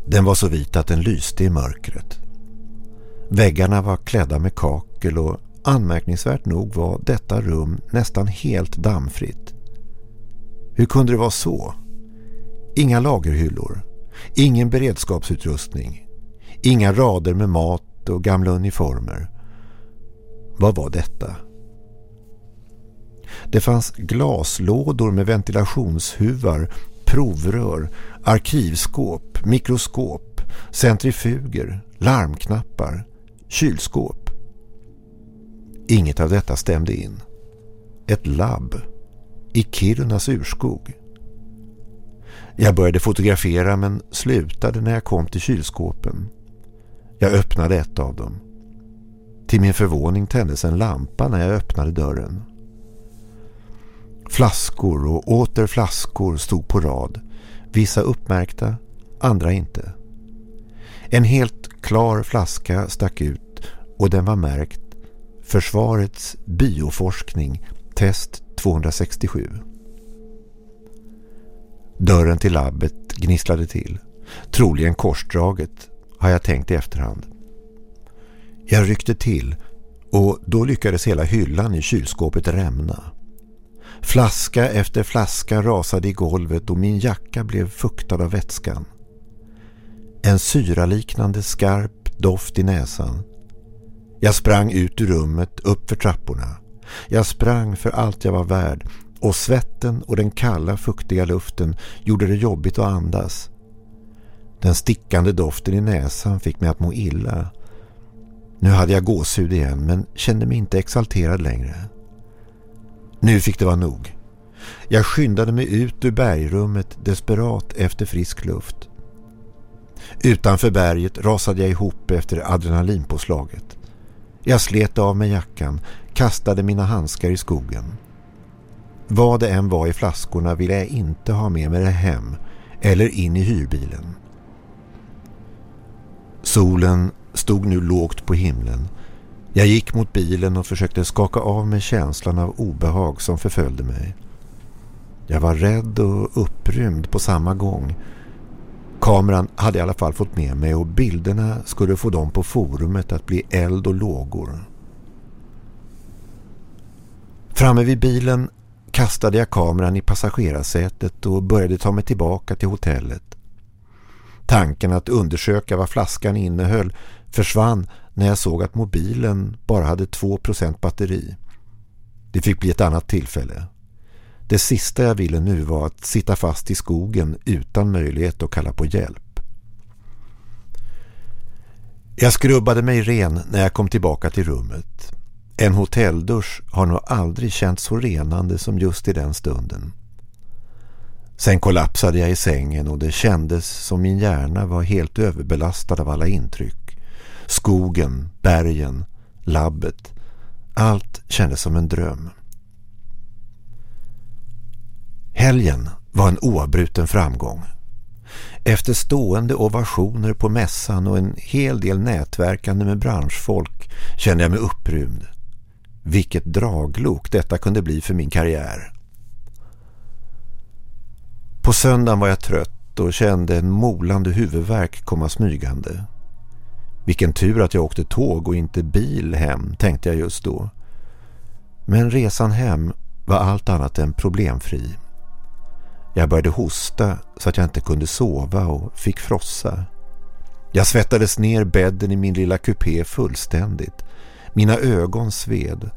Den var så vit att den lyste i mörkret. Väggarna var klädda med kakel och anmärkningsvärt nog var detta rum nästan helt dammfritt. Hur kunde det vara så? Inga lagerhyllor, ingen beredskapsutrustning, inga rader med mat och gamla uniformer. Vad var detta? Det fanns glaslådor med ventilationshuvar, provrör, arkivskåp, mikroskop, centrifuger, larmknappar, kylskåp. Inget av detta stämde in. Ett labb i Kirunas urskog. Jag började fotografera men slutade när jag kom till kylskåpen. Jag öppnade ett av dem. Till min förvåning tändes en lampa när jag öppnade dörren. Flaskor och åter flaskor stod på rad. Vissa uppmärkta, andra inte. En helt klar flaska stack ut och den var märkt Försvarets bioforskning test 267. Dörren till labbet gnisslade till. Troligen korsdraget har jag tänkt i efterhand. Jag ryckte till och då lyckades hela hyllan i kylskåpet rämna. Flaska efter flaska rasade i golvet och min jacka blev fuktad av vätskan. En syraliknande skarp doft i näsan. Jag sprang ut ur rummet, upp för trapporna. Jag sprang för allt jag var värd och svetten och den kalla fuktiga luften gjorde det jobbigt att andas. Den stickande doften i näsan fick mig att må illa. Nu hade jag gåshud igen men kände mig inte exalterad längre. Nu fick det vara nog. Jag skyndade mig ut ur bergrummet desperat efter frisk luft. Utanför berget rasade jag ihop efter adrenalinpåslaget. Jag slet av mig jackan, kastade mina handskar i skogen. Vad det än var i flaskorna ville jag inte ha med mig det hem eller in i hyrbilen. Solen stod nu lågt på himlen. Jag gick mot bilen och försökte skaka av mig känslan av obehag som förföljde mig. Jag var rädd och upprymd på samma gång. Kameran hade i alla fall fått med mig och bilderna skulle få dem på forumet att bli eld och lågor. Framme vid bilen kastade jag kameran i passagerarsätet och började ta mig tillbaka till hotellet. Tanken att undersöka vad flaskan innehöll försvann när jag såg att mobilen bara hade 2% batteri. Det fick bli ett annat tillfälle. Det sista jag ville nu var att sitta fast i skogen utan möjlighet att kalla på hjälp. Jag skrubbade mig ren när jag kom tillbaka till rummet. En hotelldusch har nog aldrig känts så renande som just i den stunden. Sen kollapsade jag i sängen och det kändes som min hjärna var helt överbelastad av alla intryck. Skogen, bergen, labbet. Allt kändes som en dröm. Helgen var en oavbruten framgång. Efter stående ovationer på mässan och en hel del nätverkande med branschfolk kände jag mig upprymd. Vilket draglok detta kunde bli för min karriär. På söndagen var jag trött och kände en molande huvudvärk komma smygande. Vilken tur att jag åkte tåg och inte bil hem, tänkte jag just då. Men resan hem var allt annat än problemfri. Jag började hosta så att jag inte kunde sova och fick frossa. Jag svettades ner bädden i min lilla kupé fullständigt. Mina ögon sved.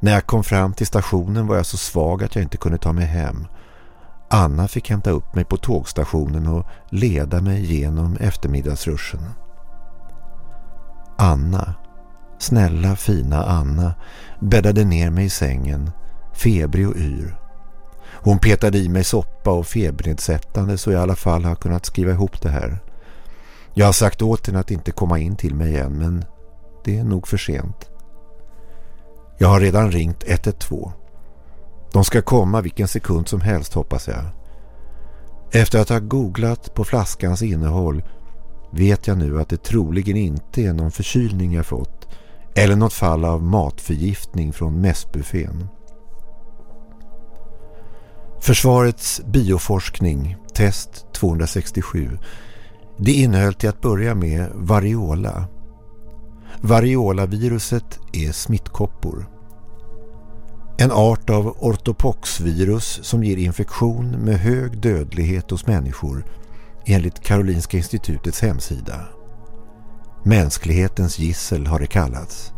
När jag kom fram till stationen var jag så svag att jag inte kunde ta mig hem. Anna fick hämta upp mig på tågstationen och leda mig genom eftermiddagsruschen. Anna, snälla fina Anna, bäddade ner mig i sängen, febrig och yr. Hon petade i mig soppa och febernedsättande så jag i alla fall har kunnat skriva ihop det här. Jag har sagt åt henne att inte komma in till mig igen men det är nog för sent. Jag har redan ringt 112. De ska komma vilken sekund som helst hoppas jag. Efter att ha googlat på flaskans innehåll vet jag nu att det troligen inte är någon förkylning jag fått eller något fall av matförgiftning från mässbuffén. Försvarets bioforskning, test 267, det innehöll till att börja med variola. Variolaviruset är smittkoppor. En art av ortopoxvirus som ger infektion med hög dödlighet hos människor enligt Karolinska institutets hemsida. Mänsklighetens gissel har det kallats.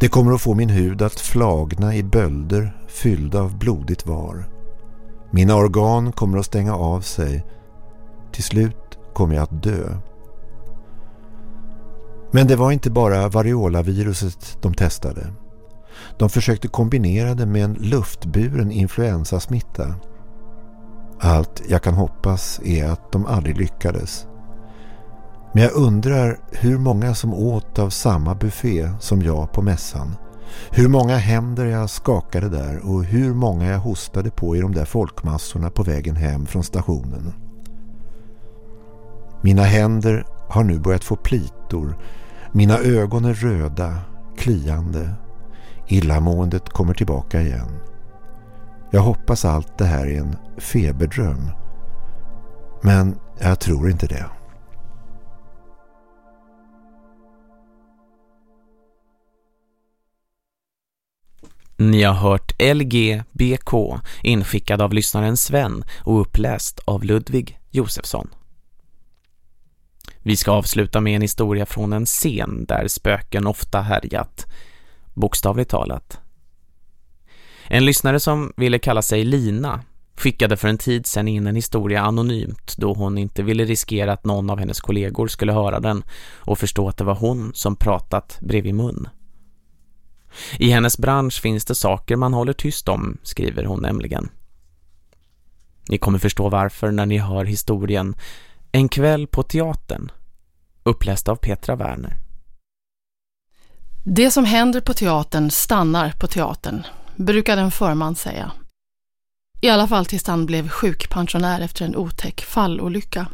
Det kommer att få min hud att flagna i bölder fyllda av blodigt var. Mina organ kommer att stänga av sig. Till slut kommer jag att dö. Men det var inte bara variolaviruset de testade. De försökte kombinera det med en luftburen influensasmitta. Allt jag kan hoppas är att de aldrig lyckades. Men jag undrar hur många som åt av samma buffé som jag på mässan. Hur många händer jag skakade där och hur många jag hostade på i de där folkmassorna på vägen hem från stationen. Mina händer har nu börjat få plitor. Mina ögon är röda, kliande. Illamåendet kommer tillbaka igen. Jag hoppas allt det här är en feberdröm. Men jag tror inte det. Ni har hört LGBK inskickad av lyssnaren Sven och uppläst av Ludvig Josefsson. Vi ska avsluta med en historia från en scen där spöken ofta härjat, bokstavligt talat. En lyssnare som ville kalla sig Lina skickade för en tid sedan in en historia anonymt då hon inte ville riskera att någon av hennes kollegor skulle höra den och förstå att det var hon som pratat bredvid mun. I hennes bransch finns det saker man håller tyst om, skriver hon nämligen. Ni kommer förstå varför när ni hör historien En kväll på teatern, uppläst av Petra Werner. Det som händer på teatern stannar på teatern, brukade en förman säga. I alla fall tills han blev sjukpensionär efter en otäck fallolycka.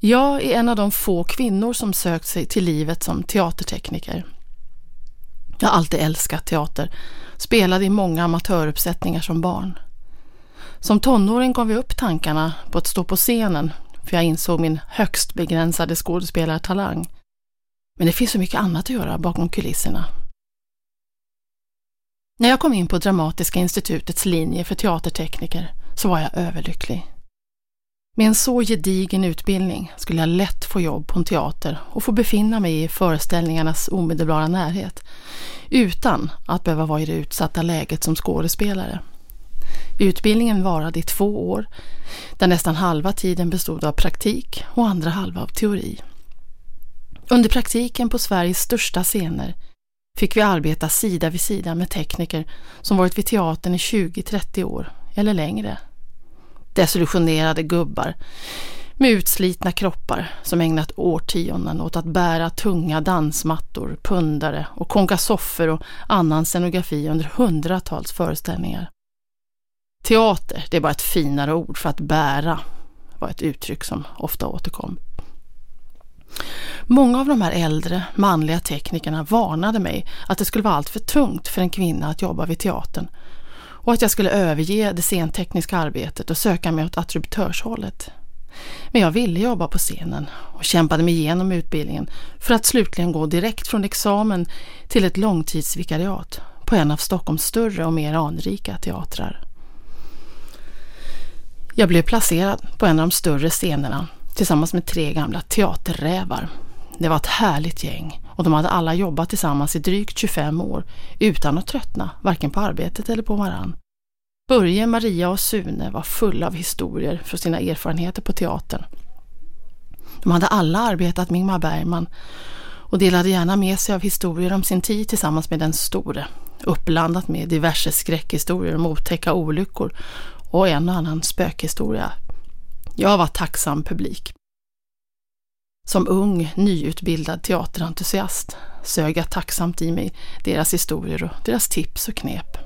Jag är en av de få kvinnor som sökt sig till livet som teatertekniker. Jag har alltid älskat teater, spelade i många amatöruppsättningar som barn. Som tonåring gav jag upp tankarna på att stå på scenen för jag insåg min högst begränsade skådespelartalang. Men det finns så mycket annat att göra bakom kulisserna. När jag kom in på Dramatiska institutets linje för teatertekniker så var jag överlycklig. Med en så gedigen utbildning skulle jag lätt få jobb på en teater och få befinna mig i föreställningarnas omedelbara närhet utan att behöva vara i det utsatta läget som skådespelare. Utbildningen varade i två år där nästan halva tiden bestod av praktik och andra halva av teori. Under praktiken på Sveriges största scener fick vi arbeta sida vid sida med tekniker som varit vid teatern i 20-30 år eller längre. Desillusionerade gubbar med utslitna kroppar som ägnat årtionden åt att bära tunga dansmattor, pundare och konka soffor och annan scenografi under hundratals föreställningar. Teater, det är bara ett finare ord för att bära, var ett uttryck som ofta återkom. Många av de här äldre manliga teknikerna varnade mig att det skulle vara allt för tungt för en kvinna att jobba vid teatern och att jag skulle överge det scentekniska arbetet och söka mig åt attributörshållet. Men jag ville jobba på scenen och kämpade mig igenom utbildningen för att slutligen gå direkt från examen till ett långtidsvikariat på en av Stockholms större och mer anrika teatrar. Jag blev placerad på en av de större scenerna tillsammans med tre gamla teaterrävar. Det var ett härligt gäng och de hade alla jobbat tillsammans i drygt 25 år utan att tröttna, varken på arbetet eller på varann. Börje, Maria och Sune var fulla av historier från sina erfarenheter på teatern. De hade alla arbetat med Ingmar Bergman och delade gärna med sig av historier om sin tid tillsammans med den store, uppblandat med diverse skräckhistorier om otäcka olyckor och en och annan spökhistoria. Jag var tacksam publik. Som ung, nyutbildad teaterentusiast sög jag tacksamt i mig deras historier och deras tips och knep.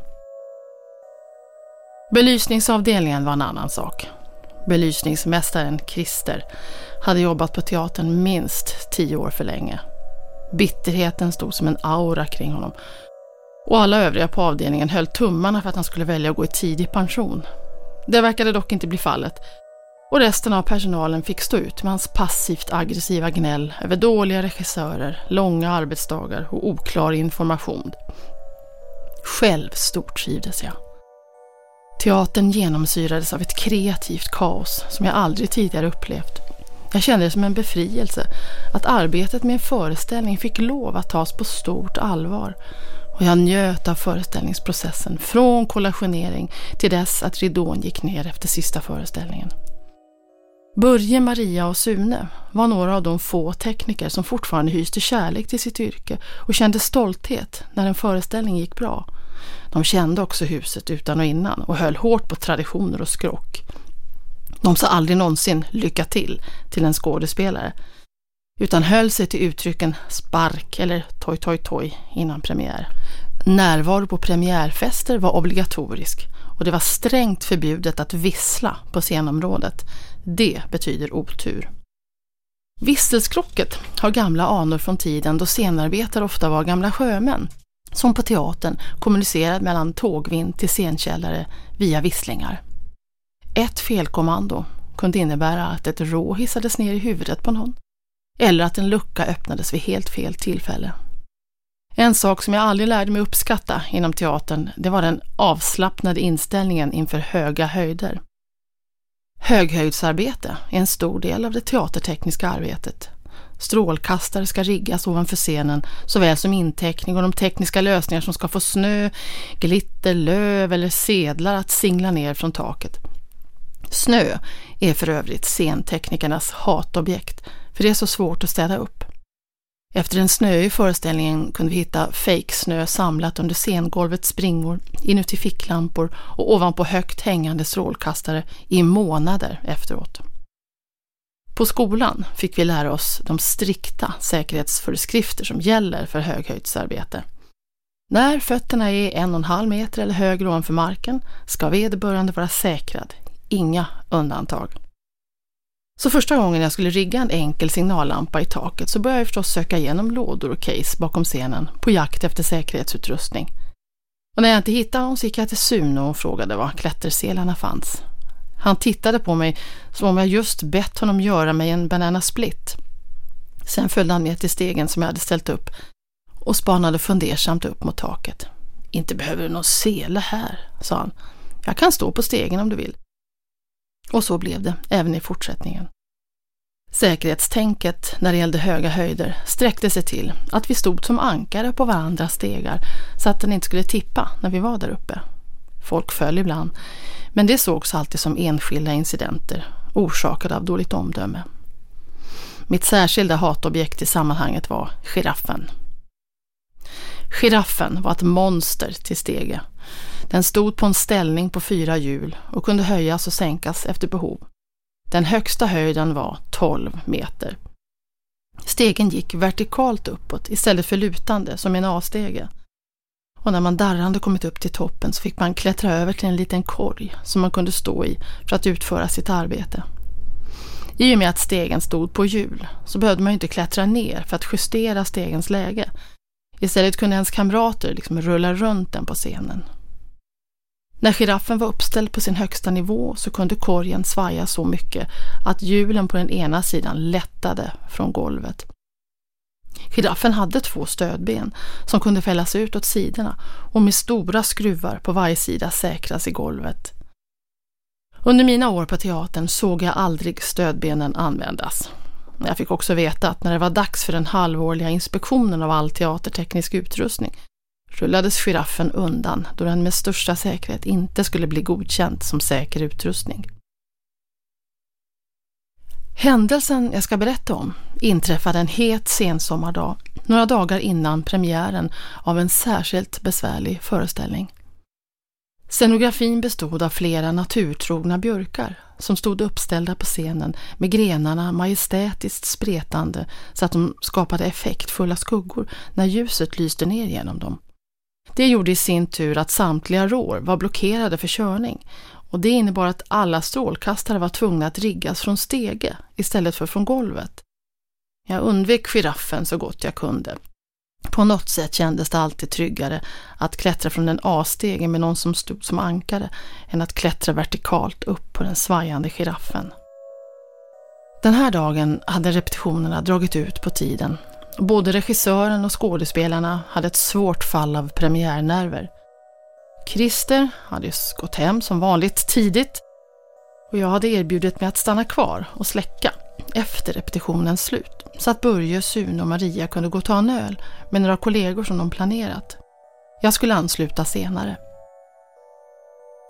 Belysningsavdelningen var en annan sak. Belysningsmästaren Christer hade jobbat på teatern minst tio år för länge. Bitterheten stod som en aura kring honom och alla övriga på avdelningen höll tummarna för att han skulle välja att gå i tidig pension. Det verkade dock inte bli fallet och resten av personalen fick stå ut med hans passivt aggressiva gnäll över dåliga regissörer, långa arbetsdagar och oklar information. Själv stortrivdes jag. Teatern genomsyrades av ett kreativt kaos som jag aldrig tidigare upplevt. Jag kände det som en befrielse att arbetet med en föreställning fick lov att tas på stort allvar och jag njöt av föreställningsprocessen från kollationering till dess att ridån gick ner efter sista föreställningen. Börje, Maria och Sune var några av de få tekniker som fortfarande hyste kärlek till sitt yrke och kände stolthet när en föreställning gick bra. De kände också huset utan och innan och höll hårt på traditioner och skrock. De sa aldrig någonsin lycka till till en skådespelare utan höll sig till uttrycken spark eller toj toj toj innan premiär. Närvaro på premiärfester var obligatorisk och det var strängt förbjudet att vissla på scenområdet. Det betyder otur. Visselskrocket har gamla anor från tiden då scenarbetare ofta var gamla sjömän som på teatern kommunicerade mellan tågvind till scenkällare via visslingar. Ett felkommando kunde innebära att ett rå hissades ner i huvudet på någon eller att en lucka öppnades vid helt fel tillfälle. En sak som jag aldrig lärde mig uppskatta inom teatern, det var den avslappnade inställningen inför höga höjder. Höghöjdsarbete är en stor del av det teatertekniska arbetet. Strålkastare ska riggas ovanför scenen, såväl som inteckning och de tekniska lösningar som ska få snö, glitter, löv eller sedlar att singla ner från taket. Snö är för övrigt scenteknikernas hatobjekt, för det är så svårt att städa upp. Efter en snöig föreställning kunde vi hitta fejksnö samlat under scengolvets springor, inuti ficklampor och ovanpå högt hängande strålkastare i månader efteråt. På skolan fick vi lära oss de strikta säkerhetsföreskrifter som gäller för höghöjdsarbete. När fötterna är en och en halv meter eller högre ovanför marken ska vederbörande vara säkrad, inga undantag. Så första gången jag skulle rigga en enkel signallampa i taket så började jag förstås söka igenom lådor och case bakom scenen på jakt efter säkerhetsutrustning. Och när jag inte hittade någon så gick jag till Sune och frågade var klätterselarna fanns. Han tittade på mig som om jag just bett honom göra mig en banana split. Sen följde han med till stegen som jag hade ställt upp och spanade fundersamt upp mot taket. Inte behöver du någon sele här, sa han. Jag kan stå på stegen om du vill. Och så blev det även i fortsättningen. Säkerhetstänket när det gällde höga höjder sträckte sig till att vi stod som ankare på varandras stegar så att den inte skulle tippa när vi var där uppe. Folk föll ibland, men det sågs alltid som enskilda incidenter orsakade av dåligt omdöme. Mitt särskilda hatobjekt i sammanhanget var giraffen. Giraffen var ett monster till stege den stod på en ställning på fyra hjul och kunde höjas och sänkas efter behov. Den högsta höjden var 12 meter. Stegen gick vertikalt uppåt istället för lutande som en A-stege. Och när man darrande kommit upp till toppen så fick man klättra över till en liten korg som man kunde stå i för att utföra sitt arbete. I och med att stegen stod på hjul så behövde man inte klättra ner för att justera stegens läge. Istället kunde ens kamrater liksom rulla runt den på scenen när giraffen var uppställd på sin högsta nivå så kunde korgen svaja så mycket att hjulen på den ena sidan lättade från golvet. Giraffen hade två stödben som kunde fällas ut åt sidorna och med stora skruvar på varje sida säkras i golvet. Under mina år på teatern såg jag aldrig stödbenen användas. Jag fick också veta att när det var dags för den halvårliga inspektionen av all teaterteknisk utrustning rullades giraffen undan då den med största säkerhet inte skulle bli godkänd som säker utrustning. Händelsen jag ska berätta om inträffade en het sensommardag, några dagar innan premiären av en särskilt besvärlig föreställning. Scenografin bestod av flera naturtrogna björkar som stod uppställda på scenen med grenarna majestätiskt spretande så att de skapade effektfulla skuggor när ljuset lyste ner genom dem. Det gjorde i sin tur att samtliga rår var blockerade för körning och det innebar att alla strålkastare var tvungna att riggas från stege istället för från golvet. Jag undvek giraffen så gott jag kunde. På något sätt kändes det alltid tryggare att klättra från en A-stege med någon som stod som ankare än att klättra vertikalt upp på den svajande giraffen. Den här dagen hade repetitionerna dragit ut på tiden Både regissören och skådespelarna hade ett svårt fall av premiärnerver. Christer hade gått hem som vanligt tidigt och jag hade erbjudit mig att stanna kvar och släcka efter repetitionens slut så att Börje, Sune och Maria kunde gå och ta en öl med några kollegor som de planerat. Jag skulle ansluta senare.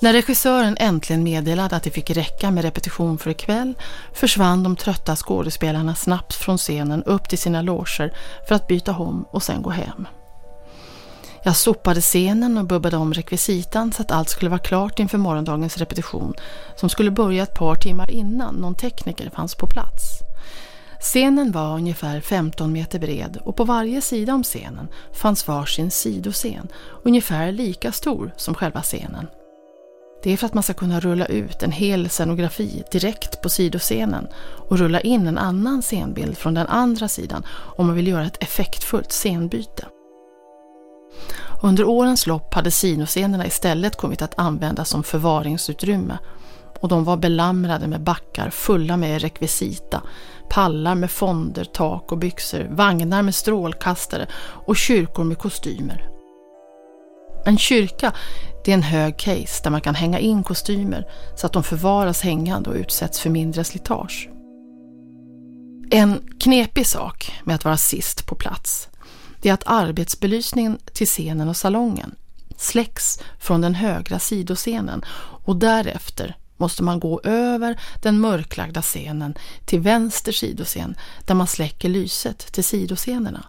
När regissören äntligen meddelade att det fick räcka med repetition för ikväll försvann de trötta skådespelarna snabbt från scenen upp till sina loger för att byta om och sen gå hem. Jag sopade scenen och bubbade om rekvisitan så att allt skulle vara klart inför morgondagens repetition som skulle börja ett par timmar innan någon tekniker fanns på plats. Scenen var ungefär 15 meter bred och på varje sida om scenen fanns varsin sidoscen, ungefär lika stor som själva scenen. Det är för att man ska kunna rulla ut en hel scenografi direkt på sidoscenen och rulla in en annan scenbild från den andra sidan om man vill göra ett effektfullt scenbyte. Under årens lopp hade sinoscenerna istället kommit att användas som förvaringsutrymme och de var belamrade med backar fulla med rekvisita, pallar med fonder, tak och byxor, vagnar med strålkastare och kyrkor med kostymer. En kyrka det är en hög case där man kan hänga in kostymer så att de förvaras hängande och utsätts för mindre slitage. En knepig sak med att vara sist på plats det är att arbetsbelysningen till scenen och salongen släcks från den högra sidoscenen och därefter måste man gå över den mörklagda scenen till vänster sidoscen där man släcker lyset till sidoscenerna.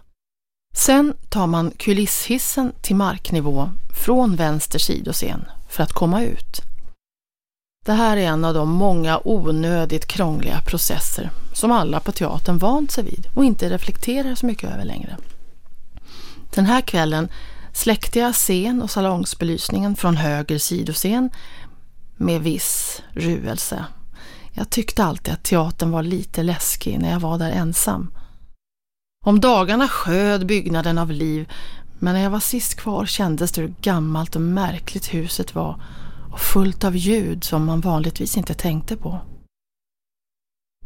Sen tar man kulisshissen till marknivå från vänster sidoscen för att komma ut. Det här är en av de många onödigt krångliga processer som alla på teatern vant sig vid och inte reflekterar så mycket över längre. Den här kvällen släckte jag scen och salongsbelysningen från höger sidoscen med viss ruelse. Jag tyckte alltid att teatern var lite läskig när jag var där ensam. Om dagarna sköd byggnaden av liv men när jag var sist kvar kändes det hur gammalt och märkligt huset var och fullt av ljud som man vanligtvis inte tänkte på.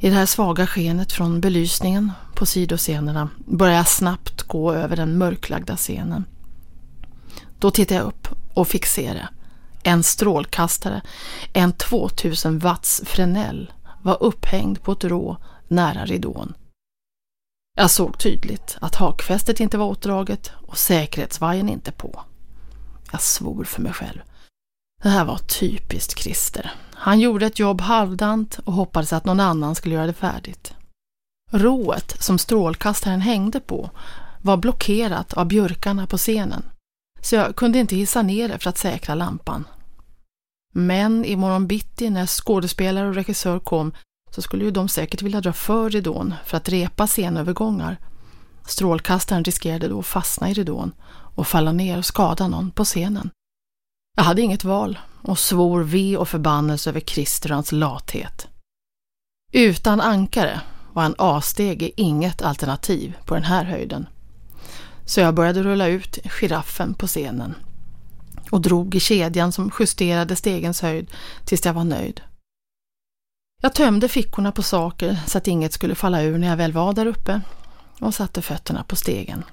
I det här svaga skenet från belysningen på sidoscenerna började jag snabbt gå över den mörklagda scenen. Då tittade jag upp och fick se det. En strålkastare, en 2000 watts Fresnel, var upphängd på ett rå nära ridån. Jag såg tydligt att hakfästet inte var åtdraget och säkerhetsvajern inte på. Jag svor för mig själv. Det här var typiskt Christer. Han gjorde ett jobb halvdant och hoppades att någon annan skulle göra det färdigt. Rået som strålkastaren hängde på var blockerat av björkarna på scenen, så jag kunde inte hissa ner det för att säkra lampan. Men imorgon bitti när skådespelare och regissör kom så skulle ju de säkert vilja dra för ridån för att repa scenövergångar. Strålkastaren riskerade då att fastna i ridån och falla ner och skada någon på scenen. Jag hade inget val och svor ve och förbannelse över Christer och hans lathet. Utan ankare var en A-stege inget alternativ på den här höjden. Så jag började rulla ut giraffen på scenen och drog i kedjan som justerade stegens höjd tills jag var nöjd. Jag tömde fickorna på saker så att inget skulle falla ur när jag väl var där uppe och satte fötterna på stegen.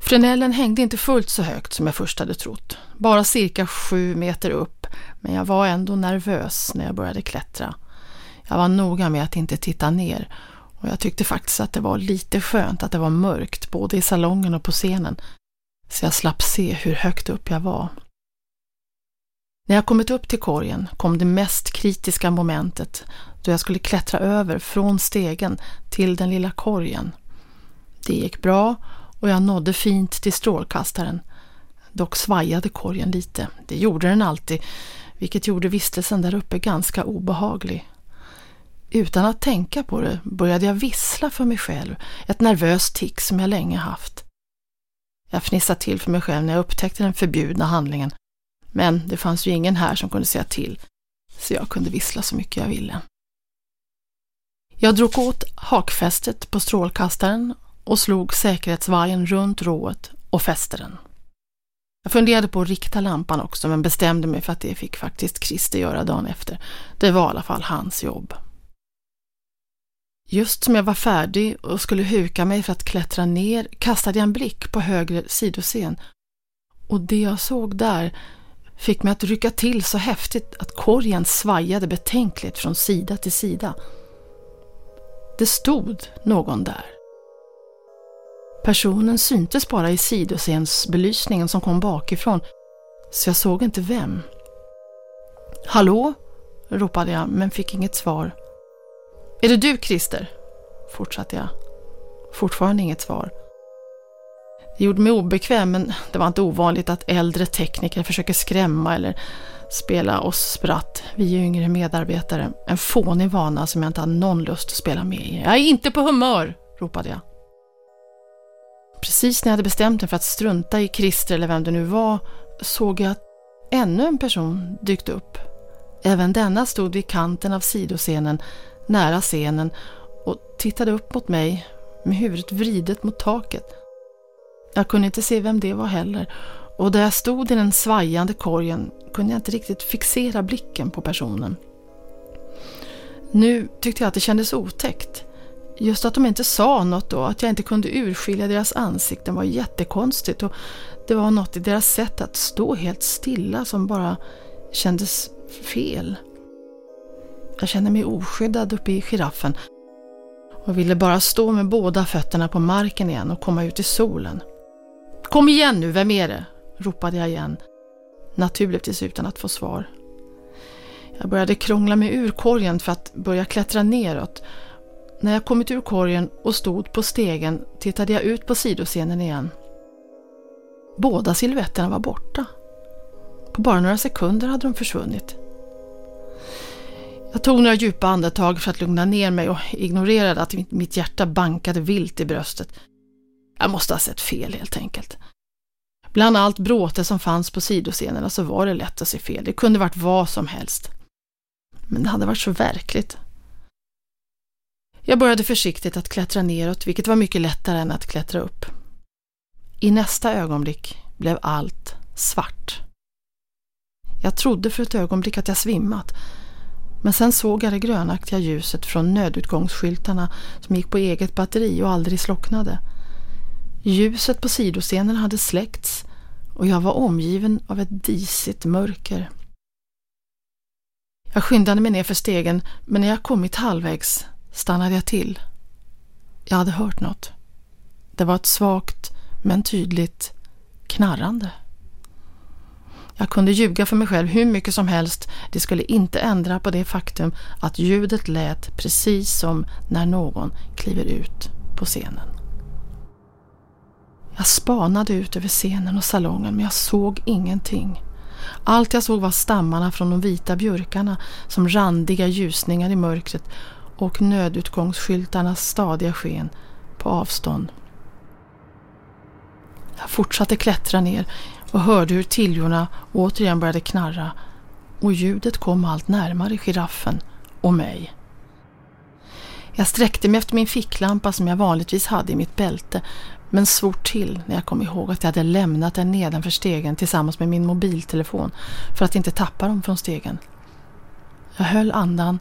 Frenellen hängde inte fullt så högt som jag först hade trott, bara cirka sju meter upp, men jag var ändå nervös när jag började klättra. Jag var noga med att inte titta ner och jag tyckte faktiskt att det var lite skönt att det var mörkt både i salongen och på scenen, så jag slapp se hur högt upp jag var. När jag kommit upp till korgen kom det mest kritiska momentet då jag skulle klättra över från stegen till den lilla korgen. Det gick bra och jag nådde fint till strålkastaren. Dock svajade korgen lite. Det gjorde den alltid, vilket gjorde vistelsen där uppe ganska obehaglig. Utan att tänka på det började jag vissla för mig själv, ett nervöst tick som jag länge haft. Jag fnissade till för mig själv när jag upptäckte den förbjudna handlingen, men det fanns ju ingen här som kunde säga till, så jag kunde vissla så mycket jag ville. Jag drog åt hakfästet på strålkastaren och slog säkerhetsvajern runt rået och fäste den. Jag funderade på att rikta lampan också men bestämde mig för att det fick faktiskt Christer göra dagen efter. Det var i alla fall hans jobb. Just som jag var färdig och skulle huka mig för att klättra ner kastade jag en blick på högre sidoscen Och det jag såg där fick mig att rycka till så häftigt att korgen svajade betänkligt från sida till sida. Det stod någon där. Personen syntes bara i sidoscensbelysningen som kom bakifrån, så jag såg inte vem. Hallå? ropade jag, men fick inget svar. Är det du, Christer? fortsatte jag. Fortfarande inget svar. Det gjorde mig obekväm, men det var inte ovanligt att äldre tekniker försöker skrämma eller spela oss spratt, vi yngre medarbetare. En fånig vana som jag inte hade någon lust att spela med i. Jag är inte på humör, ropade jag. Precis när jag hade bestämt mig för att strunta i Christer eller vem det nu var såg jag att ännu en person dykt upp. Även denna stod vid kanten av sidoscenen, nära scenen och tittade upp mot mig med huvudet vridet mot taket. Jag kunde inte se vem det var heller och där jag stod i den svajande korgen kunde jag inte riktigt fixera blicken på personen. Nu tyckte jag att det kändes otäckt. Just att de inte sa något då, att jag inte kunde urskilja deras ansikten var jättekonstigt och det var något i deras sätt att stå helt stilla som bara kändes fel. Jag kände mig oskyddad uppe i giraffen och ville bara stå med båda fötterna på marken igen och komma ut i solen. Kom igen nu, vem är det? ropade jag igen, naturligtvis utan att få svar. Jag började krångla mig ur korgen för att börja klättra neråt. När jag kommit ur korgen och stod på stegen tittade jag ut på sidoscenen igen. Båda silhuetterna var borta. På bara några sekunder hade de försvunnit. Jag tog några djupa andetag för att lugna ner mig och ignorerade att mitt hjärta bankade vilt i bröstet. Jag måste ha sett fel helt enkelt. Bland allt bråte som fanns på sidoscenerna så var det lätt att se fel. Det kunde varit vad som helst. Men det hade varit så verkligt. Jag började försiktigt att klättra neråt, vilket var mycket lättare än att klättra upp. I nästa ögonblick blev allt svart. Jag trodde för ett ögonblick att jag svimmat, men sen såg jag det grönaktiga ljuset från nödutgångsskyltarna som gick på eget batteri och aldrig slocknade. Ljuset på sidoscenen hade släckts och jag var omgiven av ett disigt mörker. Jag skyndade mig ner för stegen men när jag kommit halvvägs stannade jag till. Jag hade hört något. Det var ett svagt men tydligt knarrande. Jag kunde ljuga för mig själv hur mycket som helst. Det skulle inte ändra på det faktum att ljudet lät precis som när någon kliver ut på scenen. Jag spanade ut över scenen och salongen men jag såg ingenting. Allt jag såg var stammarna från de vita björkarna som randiga ljusningar i mörkret och nödutgångsskyltarnas stadiga sken på avstånd. Jag fortsatte klättra ner och hörde hur tiljorna återigen började knarra och ljudet kom allt närmare giraffen och mig. Jag sträckte mig efter min ficklampa som jag vanligtvis hade i mitt bälte men svor till när jag kom ihåg att jag hade lämnat den nedanför stegen tillsammans med min mobiltelefon för att inte tappa dem från stegen. Jag höll andan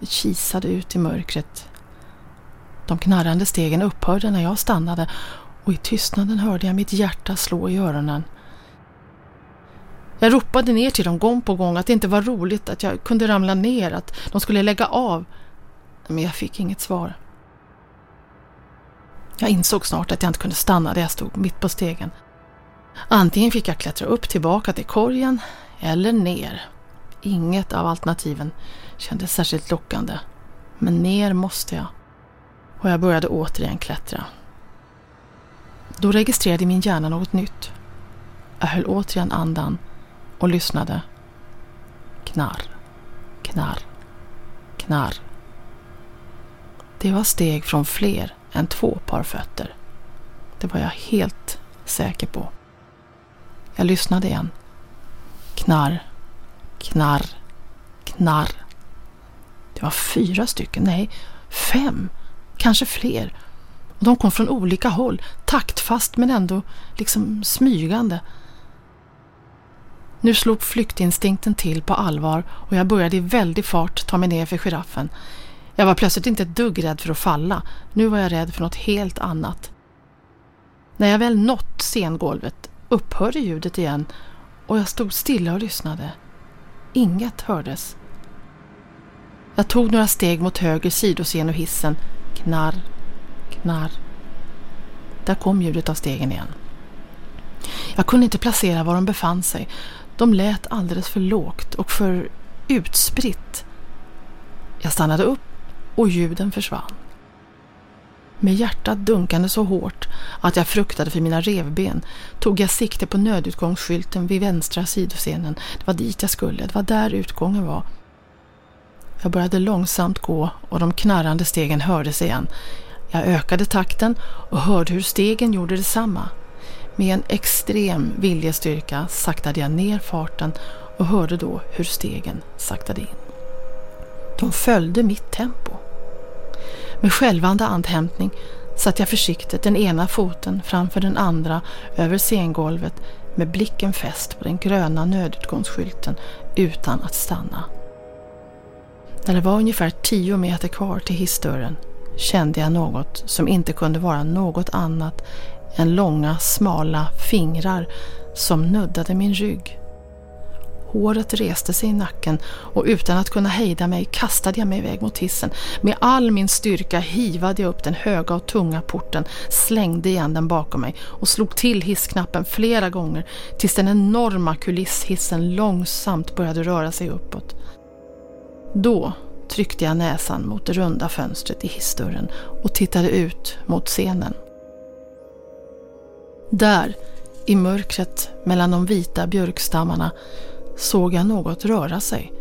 och kisade ut i mörkret. De knarrande stegen upphörde när jag stannade och i tystnaden hörde jag mitt hjärta slå i öronen. Jag ropade ner till dem gång på gång att det inte var roligt, att jag kunde ramla ner, att de skulle lägga av. Men jag fick inget svar. Jag insåg snart att jag inte kunde stanna där jag stod mitt på stegen. Antingen fick jag klättra upp tillbaka till korgen eller ner. Inget av alternativen kändes särskilt lockande. Men ner måste jag. Och jag började återigen klättra. Då registrerade min hjärna något nytt. Jag höll återigen andan och lyssnade. Knarr, knarr, knarr. Det var steg från fler än två par fötter. Det var jag helt säker på. Jag lyssnade igen. Knarr, knarr, knarr. Det var fyra stycken, nej, fem, kanske fler. Och de kom från olika håll, taktfast men ändå liksom smygande. Nu slog flyktinstinkten till på allvar och jag började i väldig fart ta mig ner för giraffen. Jag var plötsligt inte ett dugg rädd för att falla. Nu var jag rädd för något helt annat. När jag väl nått scengolvet upphörde ljudet igen och jag stod stilla och lyssnade. Inget hördes. Jag tog några steg mot höger sidoscen och hissen. Knarr, knarr. Där kom ljudet av stegen igen. Jag kunde inte placera var de befann sig. De lät alldeles för lågt och för utspritt. Jag stannade upp och ljuden försvann. Med hjärtat dunkande så hårt att jag fruktade för mina revben tog jag sikte på nödutgångsskylten vid vänstra sidoscenen. Det var dit jag skulle, det var där utgången var. Jag började långsamt gå och de knarrande stegen hördes igen. Jag ökade takten och hörde hur stegen gjorde detsamma. Med en extrem viljestyrka saktade jag ner farten och hörde då hur stegen saktade in. De följde mitt tempo. Med självande andhämtning satte jag försiktigt den ena foten framför den andra över scengolvet med blicken fäst på den gröna nödutgångsskylten utan att stanna. När det var ungefär tio meter kvar till hissdörren kände jag något som inte kunde vara något annat än långa smala fingrar som nuddade min rygg. Håret reste sig i nacken och utan att kunna hejda mig kastade jag mig iväg mot hissen. Med all min styrka hivade jag upp den höga och tunga porten, slängde igen den bakom mig och slog till hissknappen flera gånger tills den enorma kulisshissen långsamt började röra sig uppåt. Då tryckte jag näsan mot det runda fönstret i hissdörren och tittade ut mot scenen. Där, i mörkret mellan de vita björkstammarna, såg jag något röra sig.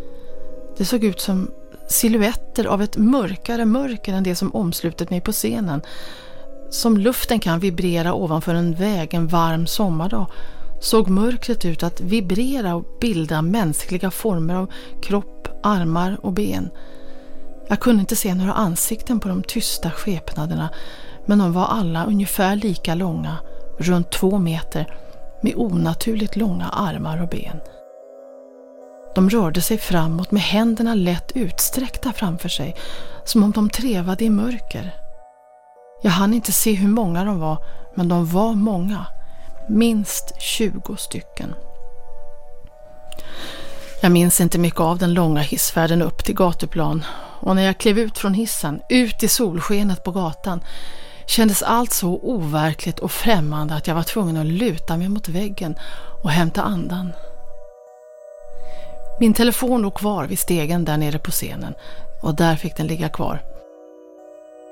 Det såg ut som siluetter av ett mörkare mörker än det som omslutit mig på scenen. Som luften kan vibrera ovanför en väg en varm sommardag såg mörkret ut att vibrera och bilda mänskliga former av kropp, armar och ben. Jag kunde inte se några ansikten på de tysta skepnaderna men de var alla ungefär lika långa, runt två meter, med onaturligt långa armar och ben. De rörde sig framåt med händerna lätt utsträckta framför sig, som om de trevade i mörker. Jag hann inte se hur många de var, men de var många. Minst 20 stycken. Jag minns inte mycket av den långa hissfärden upp till gatuplan och när jag klev ut från hissen, ut i solskenet på gatan, kändes allt så overkligt och främmande att jag var tvungen att luta mig mot väggen och hämta andan. Min telefon låg kvar vid stegen där nere på scenen och där fick den ligga kvar.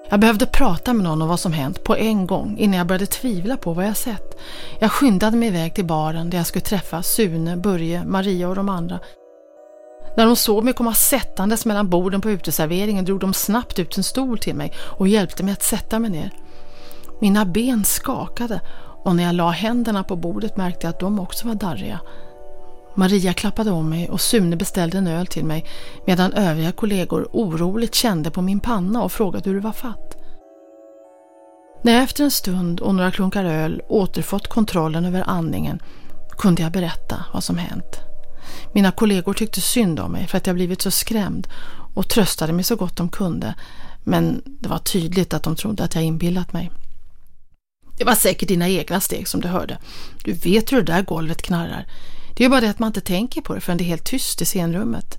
Jag behövde prata med någon om vad som hänt på en gång innan jag började tvivla på vad jag sett. Jag skyndade mig iväg till baren där jag skulle träffa Sune, Börje, Maria och de andra. När de såg mig komma sättandes mellan borden på uteserveringen drog de snabbt ut en stol till mig och hjälpte mig att sätta mig ner. Mina ben skakade och när jag la händerna på bordet märkte jag att de också var darriga. Maria klappade om mig och Sune beställde en öl till mig medan övriga kollegor oroligt kände på min panna och frågade hur det var fatt. När jag efter en stund och några klunkar öl återfått kontrollen över andningen kunde jag berätta vad som hänt. Mina kollegor tyckte synd om mig för att jag blivit så skrämd och tröstade mig så gott de kunde men det var tydligt att de trodde att jag inbillat mig. Det var säkert dina egna steg som du hörde. Du vet hur det där golvet knarrar. Det är bara det att man inte tänker på det förrän det är helt tyst i scenrummet,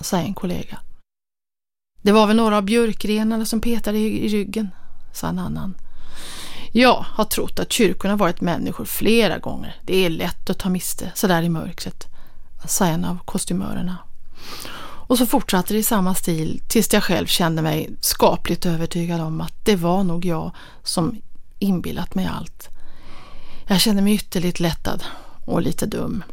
sa en kollega. Det var väl några av björkgrenarna som petade i ryggen, sa en annan. Jag har trott att kyrkorna varit människor flera gånger. Det är lätt att ta miste sådär i mörkret, sa en av kostymörerna. Och så fortsatte det i samma stil tills jag själv kände mig skapligt övertygad om att det var nog jag som inbillat mig allt. Jag kände mig ytterligt lättad och lite dum.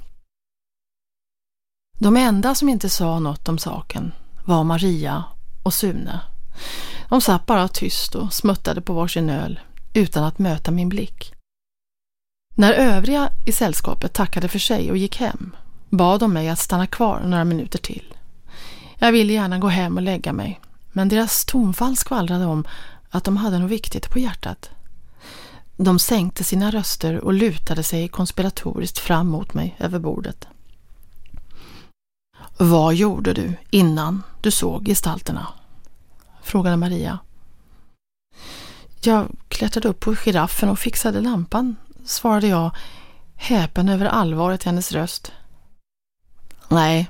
De enda som inte sa något om saken var Maria och Sune. De satt bara tyst och smuttade på varsin öl utan att möta min blick. När övriga i sällskapet tackade för sig och gick hem bad de mig att stanna kvar några minuter till. Jag ville gärna gå hem och lägga mig men deras tonfall skvallrade om att de hade något viktigt på hjärtat. De sänkte sina röster och lutade sig konspiratoriskt fram mot mig över bordet. Vad gjorde du innan du såg gestalterna? frågade Maria. Jag klättrade upp på giraffen och fixade lampan, svarade jag, häpen över allvaret i hennes röst. Nej,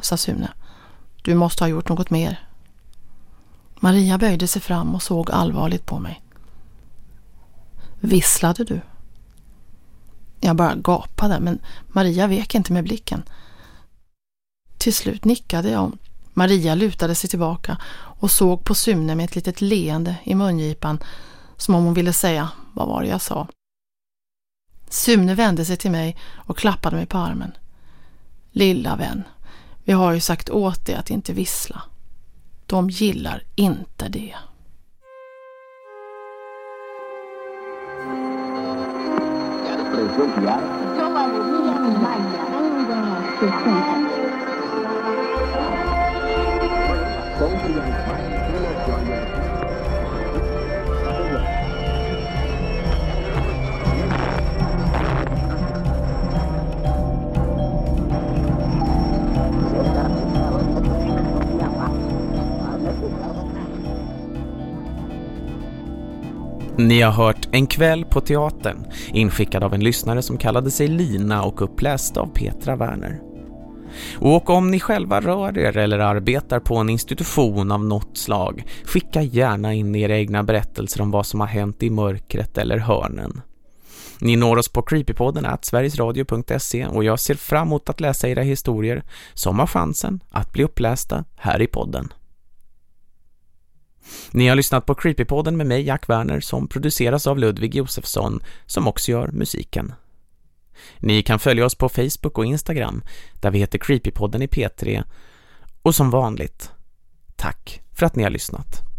sa Sune. Du måste ha gjort något mer. Maria böjde sig fram och såg allvarligt på mig. Visslade du? Jag bara gapade, men Maria vek inte med blicken. Till slut nickade jag Maria lutade sig tillbaka och såg på Sune med ett litet leende i mungipan som om hon ville säga, vad var det jag sa? Sune vände sig till mig och klappade mig på armen. Lilla vän, vi har ju sagt åt dig att inte vissla. De gillar inte det. Ni har hört En kväll på teatern, inskickad av en lyssnare som kallade sig Lina och uppläst av Petra Werner. Och om ni själva rör er eller arbetar på en institution av något slag, skicka gärna in era egna berättelser om vad som har hänt i mörkret eller hörnen. Ni når oss på creepypodden at sverigesradio.se och jag ser fram emot att läsa era historier som har chansen att bli upplästa här i podden. Ni har lyssnat på Creepypodden med mig, Jack Werner, som produceras av Ludvig Josefsson, som också gör musiken. Ni kan följa oss på Facebook och Instagram, där vi heter Creepypodden i P3. Och som vanligt, tack för att ni har lyssnat.